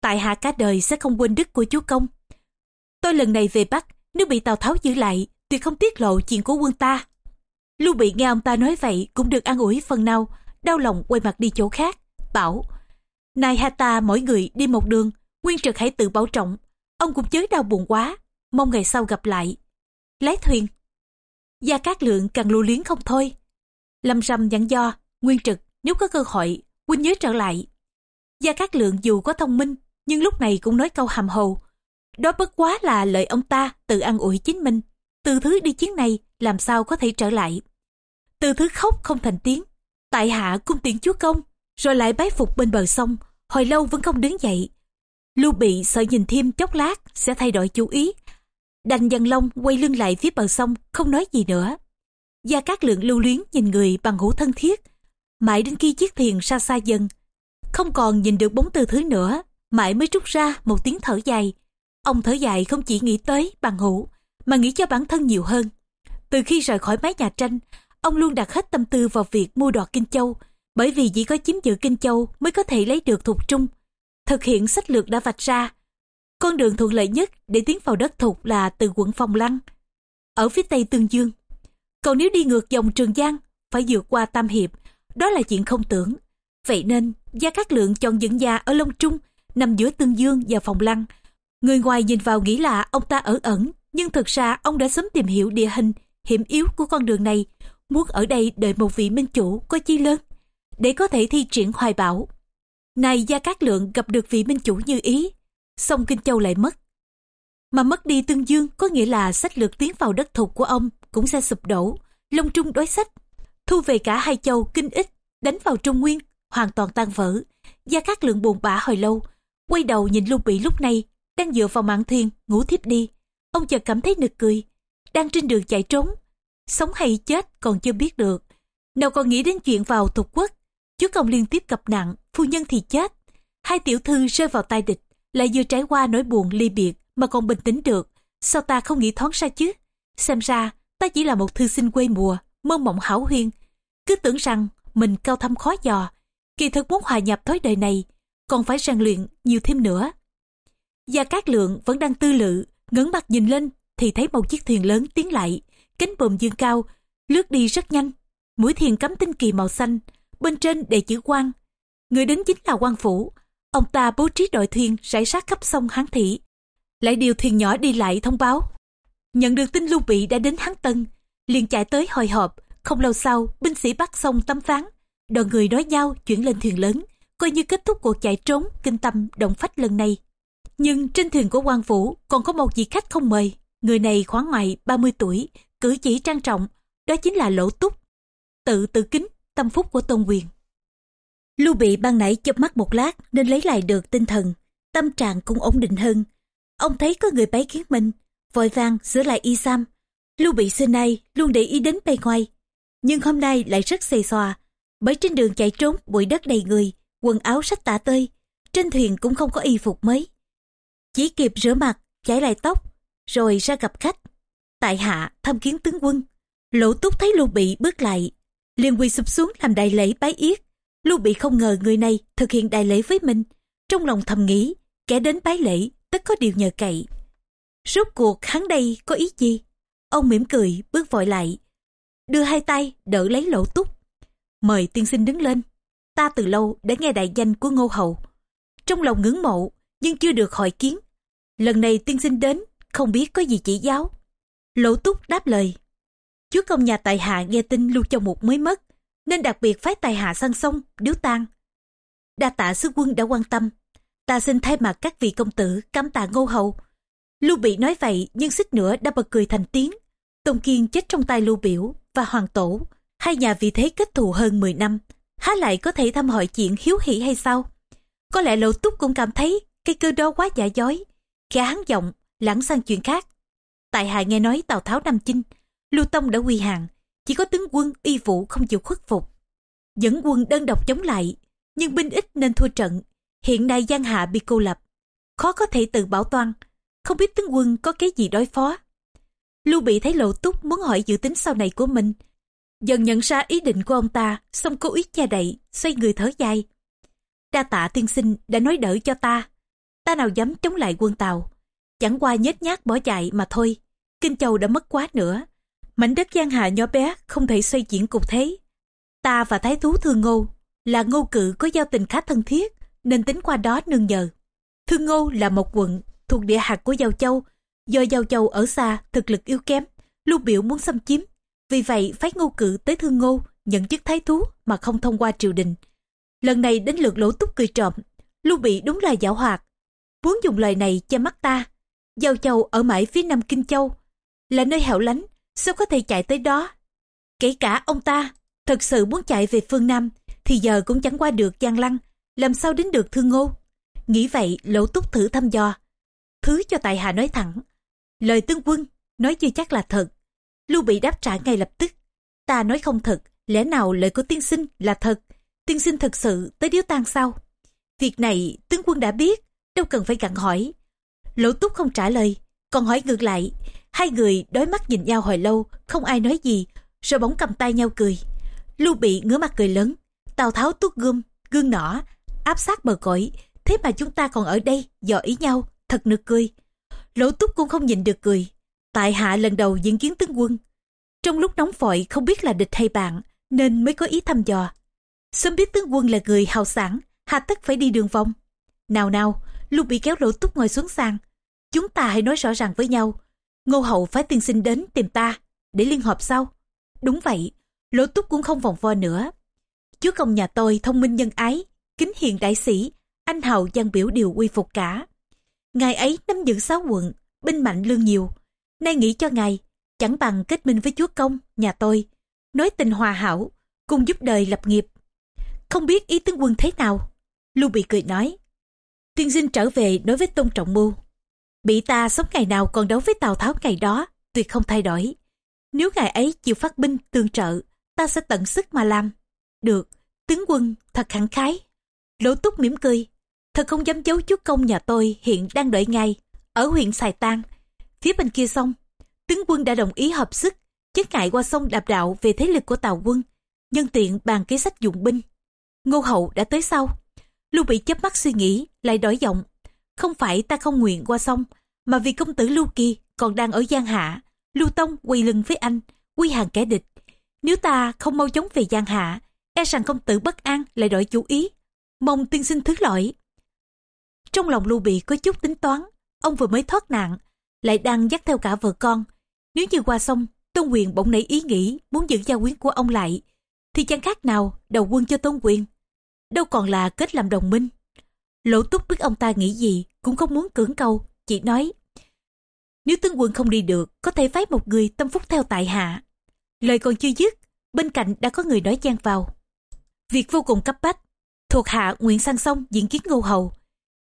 Tại hạ cả đời sẽ không quên đức của chúa công. Tôi lần này về Bắc, nếu bị Tào Tháo giữ lại, tuyệt không tiết lộ chuyện của quân ta. Lưu Bị nghe ông ta nói vậy cũng được an ủi phần nào, đau lòng quay mặt đi chỗ khác, bảo Này hai ta mỗi người đi một đường, Nguyên Trực hãy tự bảo trọng, ông cũng chớ đau buồn quá, mong ngày sau gặp lại. Lái thuyền Gia Cát Lượng càng lưu luyến không thôi. Lâm Râm dặn do, Nguyên Trực nếu có cơ hội, huynh nhớ trở lại. Gia Cát Lượng dù có thông minh, nhưng lúc này cũng nói câu hàm hồ. Đó bất quá là lời ông ta tự ăn ủi chính mình. Từ thứ đi chuyến này làm sao có thể trở lại. Từ thứ khóc không thành tiếng. Tại hạ cung tiễn chúa công, rồi lại bái phục bên bờ sông, hồi lâu vẫn không đứng dậy. Lưu bị sợ nhìn thêm chốc lát sẽ thay đổi chú ý. Đành dần long quay lưng lại phía bờ sông, không nói gì nữa. Gia Cát Lượng lưu luyến nhìn người bằng hữu thân thiết. Mãi đến khi chiếc thuyền xa xa dần, không còn nhìn được bóng từ thứ nữa, mãi mới trút ra một tiếng thở dài. Ông thở dài không chỉ nghĩ tới bằng hữu, mà nghĩ cho bản thân nhiều hơn. Từ khi rời khỏi mái nhà tranh, ông luôn đặt hết tâm tư vào việc mua đoạt Kinh Châu, bởi vì chỉ có chiếm giữ Kinh Châu mới có thể lấy được thục trung. Thực hiện sách lược đã vạch ra. Con đường thuận lợi nhất để tiến vào đất thục là từ quận Phong Lăng, ở phía tây Tương Dương. Còn nếu đi ngược dòng Trường Giang, phải vượt qua Tam Hiệp, đó là chuyện không tưởng. Vậy nên, Gia Cát Lượng chọn dựng nhà ở Long Trung, nằm giữa Tương Dương và Phòng Lăng. Người ngoài nhìn vào nghĩ là ông ta ở ẩn, nhưng thực ra ông đã sớm tìm hiểu địa hình, hiểm yếu của con đường này, muốn ở đây đợi một vị minh chủ có chi lớn, để có thể thi triển hoài bảo. Này Gia Cát Lượng gặp được vị minh chủ như ý, song Kinh Châu lại mất. Mà mất đi Tương Dương có nghĩa là sách lược tiến vào đất thục của ông cũng sẽ sụp đổ, lông Trung đối sách, thu về cả hai châu Kinh Ích, đánh vào Trung Nguyên, hoàn toàn tan vỡ. Gia Cát Lượng buồn bã hồi lâu, quay đầu nhìn Lưu Bị lúc này, đang dựa vào mạng thuyền, ngủ thiếp đi. Ông chợt cảm thấy nực cười, đang trên đường chạy trốn, sống hay chết còn chưa biết được. nào còn nghĩ đến chuyện vào thuộc quốc. chú công liên tiếp gặp nạn, phu nhân thì chết. Hai tiểu thư rơi vào tay địch, lại vừa trải qua nỗi buồn ly biệt mà còn bình tĩnh được. Sao ta không nghĩ thoáng ra chứ? Xem ra, ta chỉ là một thư sinh quê mùa, mơ mộng hảo huyên. Cứ tưởng rằng mình cao thâm khó dò, kỳ thực muốn hòa nhập thói đời này, còn phải rèn luyện nhiều thêm nữa. Gia Cát Lượng vẫn đang tư lự, ngấn mặt nhìn lên thì thấy một chiếc thuyền lớn tiến lại, cánh bồm dương cao, lướt đi rất nhanh. Mũi thuyền cắm tinh kỳ màu xanh, bên trên đề chữ quan. Người đến chính là quan phủ. Ông ta bố trí đội thuyền rải sát khắp sông Hán Thị. Lại điều thuyền nhỏ đi lại thông báo. Nhận được tin Lưu Bị đã đến Hán Tân, liền chạy tới hồi họp. Không lâu sau, binh sĩ bắt sông tấm phán. Đoàn người nói nhau chuyển lên thuyền lớn, coi như kết thúc cuộc chạy trốn kinh tâm động phách lần này. Nhưng trên thuyền của quan phủ còn có một vị khách không mời. Người này khoảng ngoài 30 tuổi, cử chỉ trang trọng, đó chính là Lỗ Túc. Tự tự kính, tâm phúc của Tôn Quyền. Lưu Bị ban nãy chớp mắt một lát nên lấy lại được tinh thần, tâm trạng cũng ổn định hơn. Ông thấy có người bái kiến mình, vội vàng sửa lại y sam. Lưu Bị xưa nay luôn để ý đến bề ngoài, nhưng hôm nay lại rất xề xòa, bởi trên đường chạy trốn bụi đất đầy người, quần áo sách tả tơi, trên thuyền cũng không có y phục mới. Chỉ kịp rửa mặt, chải lại tóc, rồi ra gặp khách. Tại hạ thăm kiến tướng quân. Lỗ túc thấy Lưu Bị bước lại, liền quỳ sụp xuống làm đại lễ bái yết. Lưu Bị không ngờ người này thực hiện đại lễ với mình. Trong lòng thầm nghĩ, kẻ đến bái lễ tất có điều nhờ cậy. Rốt cuộc hắn đây có ý gì? Ông mỉm cười bước vội lại, đưa hai tay đỡ lấy lỗ túc. Mời tiên sinh đứng lên. Ta từ lâu đã nghe đại danh của ngô hậu. Trong lòng ngưỡng mộ, nhưng chưa được hỏi kiến. Lần này tiên sinh đến, không biết có gì chỉ giáo. Lỗ túc đáp lời. Chúa công nhà tài hạ nghe tin lưu châu mục mới mất, nên đặc biệt phái tài hạ sang sông, điếu tang. Đa tạ sứ quân đã quan tâm. Ta xin thay mặt các vị công tử cảm tạ ngô hậu. Lưu Bị nói vậy nhưng xích nữa đã bật cười thành tiếng. Tôn Kiên chết trong tay Lưu Biểu và Hoàng Tổ. Hai nhà vì thế kết thù hơn 10 năm. Há lại có thể thăm hỏi chuyện hiếu hỷ hay sao? Có lẽ lỗ Túc cũng cảm thấy cái cơ đó quá giả dối. Khẽ hắn giọng, lãng sang chuyện khác. Tại hạ nghe nói Tào Tháo Nam Chinh, Lưu Tông đã quy hàng, chỉ có tướng quân y vũ không chịu khuất phục. Dẫn quân đơn độc chống lại, nhưng binh ít nên thua trận. Hiện nay giang hạ bị cô lập, khó có thể tự bảo toàn, không biết tướng quân có cái gì đối phó. Lưu Bị thấy Lộ Túc muốn hỏi dự tính sau này của mình, dần nhận ra ý định của ông ta, xong cố ý che đậy, xoay người thở dài. Đa tạ tiên sinh đã nói đỡ cho ta, ta nào dám chống lại quân Tàu, chẳng qua nhếch nhác bỏ chạy mà thôi. Kinh Châu đã mất quá nữa, mảnh đất giang hạ nhỏ bé không thể xoay chuyển cục thế. Ta và Thái Thú Thương Ngô là ngô cự có giao tình khá thân thiết, nên tính qua đó nương nhờ. Thương Ngô là một quận thuộc địa hạt của Giao Châu, do Giao Châu ở xa thực lực yếu kém, Lưu Biểu muốn xâm chiếm, vì vậy phái ngô cự tới Thương Ngô nhận chức thái thú mà không thông qua triều đình. Lần này đến lượt lỗ túc cười trộm, Lưu Bị đúng là giảo hoạt, muốn dùng lời này che mắt ta. Giao Châu ở mãi phía nam Kinh Châu, là nơi hẻo lánh, sao có thể chạy tới đó? Kể cả ông ta, thật sự muốn chạy về phương Nam, thì giờ cũng chẳng qua được Giang Lăng, làm sao đến được Thương Ngô. Nghĩ vậy, lỗ túc thử thăm dò. Thứ cho tại hạ nói thẳng. Lời tướng quân, nói chưa chắc là thật. Lưu Bị đáp trả ngay lập tức. Ta nói không thật, lẽ nào lời của tiên sinh là thật? Tiên sinh thật sự tới điếu tang sao? Việc này tướng quân đã biết, đâu cần phải gặn hỏi. Lỗ túc không trả lời, còn hỏi ngược lại. Hai người đối mắt nhìn nhau hồi lâu, không ai nói gì, rồi bỗng cầm tay nhau cười. Lưu Bị ngửa mặt cười lớn, Tào Tháo tuốt gươm, gương nỏ, áp sát bờ cõi. Thế mà chúng ta còn ở đây, dò ý nhau, thật nực cười. Lỗ túc cũng không nhìn được cười. Tại hạ lần đầu diễn kiến tướng quân. Trong lúc nóng vội không biết là địch hay bạn, nên mới có ý thăm dò. Sớm biết tướng quân là người hào sản, hà tất phải đi đường vòng. Nào nào, lúc bị kéo lỗ túc ngồi xuống sàn. Chúng ta hãy nói rõ ràng với nhau. Ngô hậu phải tiên sinh đến tìm ta, để liên hợp sau. Đúng vậy, lỗ túc cũng không vòng vo nữa. Chúa công nhà tôi thông minh nhân ái, kính hiền đại sĩ, anh hào văn biểu đều quy phục cả. Ngài ấy nắm giữ sáu quận, binh mạnh lương nhiều. Nay nghĩ cho ngài, chẳng bằng kết minh với chúa công, nhà tôi. Nói tình hòa hảo, cùng giúp đời lập nghiệp. Không biết ý tướng quân thế nào? Lưu Bị cười nói. Tiên sinh trở về nói với Tôn Trọng Mưu. Bị ta sống ngày nào còn đấu với Tào Tháo ngày đó, tuyệt không thay đổi. Nếu ngài ấy chịu phát binh tương trợ, ta sẽ tận sức mà làm. Được, tướng quân thật khẳng khái. Lỗ túc mỉm cười, thật không dám giấu chút công nhà tôi hiện đang đợi ngay ở huyện Sài tang Phía bên kia sông, tướng quân đã đồng ý hợp sức, chấn ngại qua sông đạp đạo về thế lực của Tào quân, nhân tiện bàn kế sách dụng binh. Ngô hậu đã tới sau. Lưu Bị chớp mắt suy nghĩ, lại đổi giọng. Không phải ta không nguyện qua sông, mà vì công tử Lưu Kỳ còn đang ở Giang Hạ. Lưu Tông quỳ lưng với anh, quy hàng kẻ địch. Nếu ta không mau chóng về Giang Hạ, e rằng công tử bất an lại đổi chủ ý. Mong tiên sinh thứ lỗi. Trong lòng Lưu Bị có chút tính toán, ông vừa mới thoát nạn, lại đang dắt theo cả vợ con. Nếu như qua sông, Tôn Quyền bỗng nảy ý nghĩ muốn giữ gia quyến của ông lại, thì chẳng khác nào đầu quân cho Tôn Quyền. Đâu còn là kết làm đồng minh. Lỗ túc biết ông ta nghĩ gì, cũng không muốn cưỡng câu chỉ nói. Nếu tướng quân không đi được, có thể phái một người tâm phúc theo tại hạ. Lời còn chưa dứt, bên cạnh đã có người nói chen vào. Việc vô cùng cấp bách, thuộc hạ nguyện sang sông diễn kiến ngô hầu.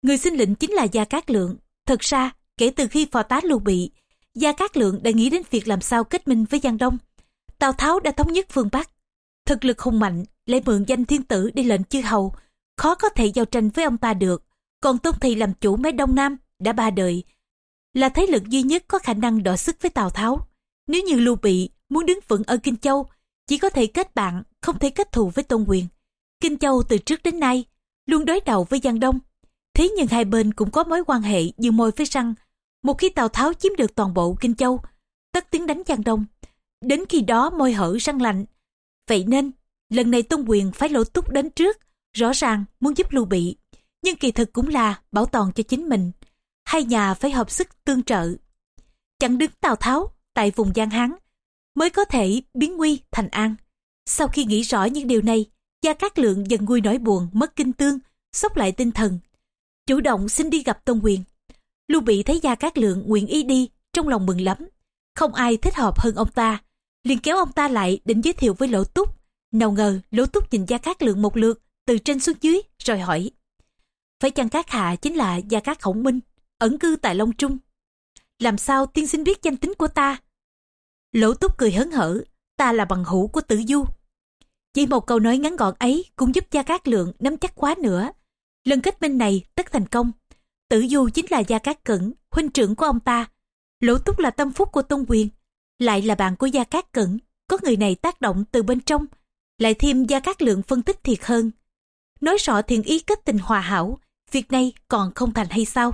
Người xin lệnh chính là Gia Cát Lượng. Thật ra, kể từ khi phò tá lưu bị, Gia Cát Lượng đã nghĩ đến việc làm sao kết minh với Giang Đông. Tào Tháo đã thống nhất phương Bắc. Thực lực hùng mạnh, lại mượn danh thiên tử đi lệnh chư hầu, khó có thể giao tranh với ông ta được. Còn Tôn Thị làm chủ mấy Đông Nam, đã ba đời, là thế lực duy nhất có khả năng đọ sức với Tào Tháo. Nếu như Lưu Bị muốn đứng vững ở Kinh Châu, chỉ có thể kết bạn, không thể kết thù với Tôn Quyền. Kinh Châu từ trước đến nay luôn đối đầu với Giang Đông. Thế nhưng hai bên cũng có mối quan hệ như môi với răng. Một khi Tào Tháo chiếm được toàn bộ Kinh Châu, tất tiếng đánh Giang Đông. Đến khi đó môi hở răng lạnh. Vậy nên, lần này Tôn Quyền phải lỗ túc đến trước, rõ ràng muốn giúp Lưu Bị. Nhưng kỳ thực cũng là bảo toàn cho chính mình. Hai nhà phải hợp sức tương trợ. Chẳng đứng Tào Tháo tại vùng Giang Hán mới có thể biến nguy thành an. Sau khi nghĩ rõ những điều này, Gia Cát Lượng dần nguôi nỗi buồn mất kinh tương, sốc lại tinh thần. Chủ động xin đi gặp Tôn Quyền. Lưu Bị thấy Gia Cát Lượng nguyện ý đi, trong lòng mừng lắm. Không ai thích hợp hơn ông ta. liền kéo ông ta lại định giới thiệu với Lỗ Túc. Nào ngờ Lỗ Túc nhìn Gia Cát Lượng một lượt, từ trên xuống dưới, rồi hỏi. Phải chăng Cát Hạ chính là Gia Cát Khổng Minh, ẩn cư tại Long Trung? Làm sao tiên sinh biết danh tính của ta? Lỗ Túc cười hớn hở, ta là bằng hữu của Tử Du. Chỉ một câu nói ngắn gọn ấy cũng giúp Gia Cát Lượng nắm chắc quá nữa. Lần kết minh này tất thành công. Tử Du chính là Gia Cát Cẩn, huynh trưởng của ông ta. Lỗ Túc là tâm phúc của Tôn Quyền, lại là bạn của Gia Cát Cẩn. Có người này tác động từ bên trong, lại thêm Gia các Lượng phân tích thiệt hơn. Nói rõ thiện ý kết tình hòa hảo, việc này còn không thành hay sao?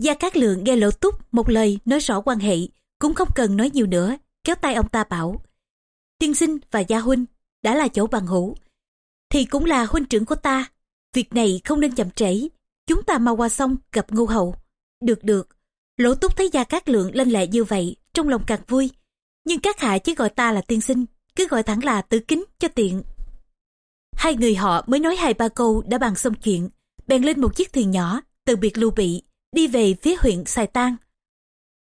Gia Cát Lượng nghe Lỗ Túc một lời nói rõ quan hệ, cũng không cần nói nhiều nữa, kéo tay ông ta bảo. Tiên sinh và Gia Huynh đã là chỗ bằng hữu, thì cũng là huynh trưởng của ta. Việc này không nên chậm trễ, chúng ta mau qua sông gặp ngô hậu. Được được, lỗ túc thấy Gia Cát Lượng lên lệ như vậy, trong lòng càng vui. Nhưng các hạ chỉ gọi ta là tiên sinh, cứ gọi thẳng là tử kính cho tiện. Hai người họ mới nói hai ba câu đã bàn xong chuyện, bèn lên một chiếc thuyền nhỏ, từ biệt Lưu Bị, đi về phía huyện Sài Tan.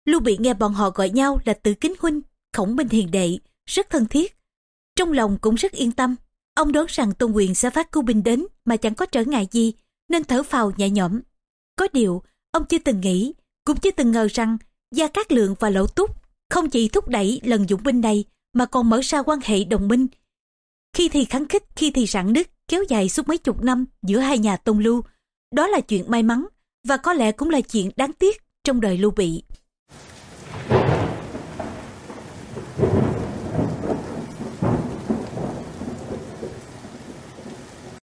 Lưu Bị nghe bọn họ gọi nhau là tử kính huynh, khổng minh hiền đệ, rất thân thiết. Trong lòng cũng rất yên tâm, ông đoán rằng Tôn Quyền sẽ phát cứu binh đến mà chẳng có trở ngại gì, nên thở phào nhẹ nhõm. Có điều, ông chưa từng nghĩ, cũng chưa từng ngờ rằng Gia Cát Lượng và Lỗ Túc không chỉ thúc đẩy lần dụng binh này mà còn mở ra quan hệ đồng minh. Khi thì kháng khích, khi thì rạn nứt, kéo dài suốt mấy chục năm giữa hai nhà Tông Lưu. Đó là chuyện may mắn và có lẽ cũng là chuyện đáng tiếc trong đời Lưu Bị.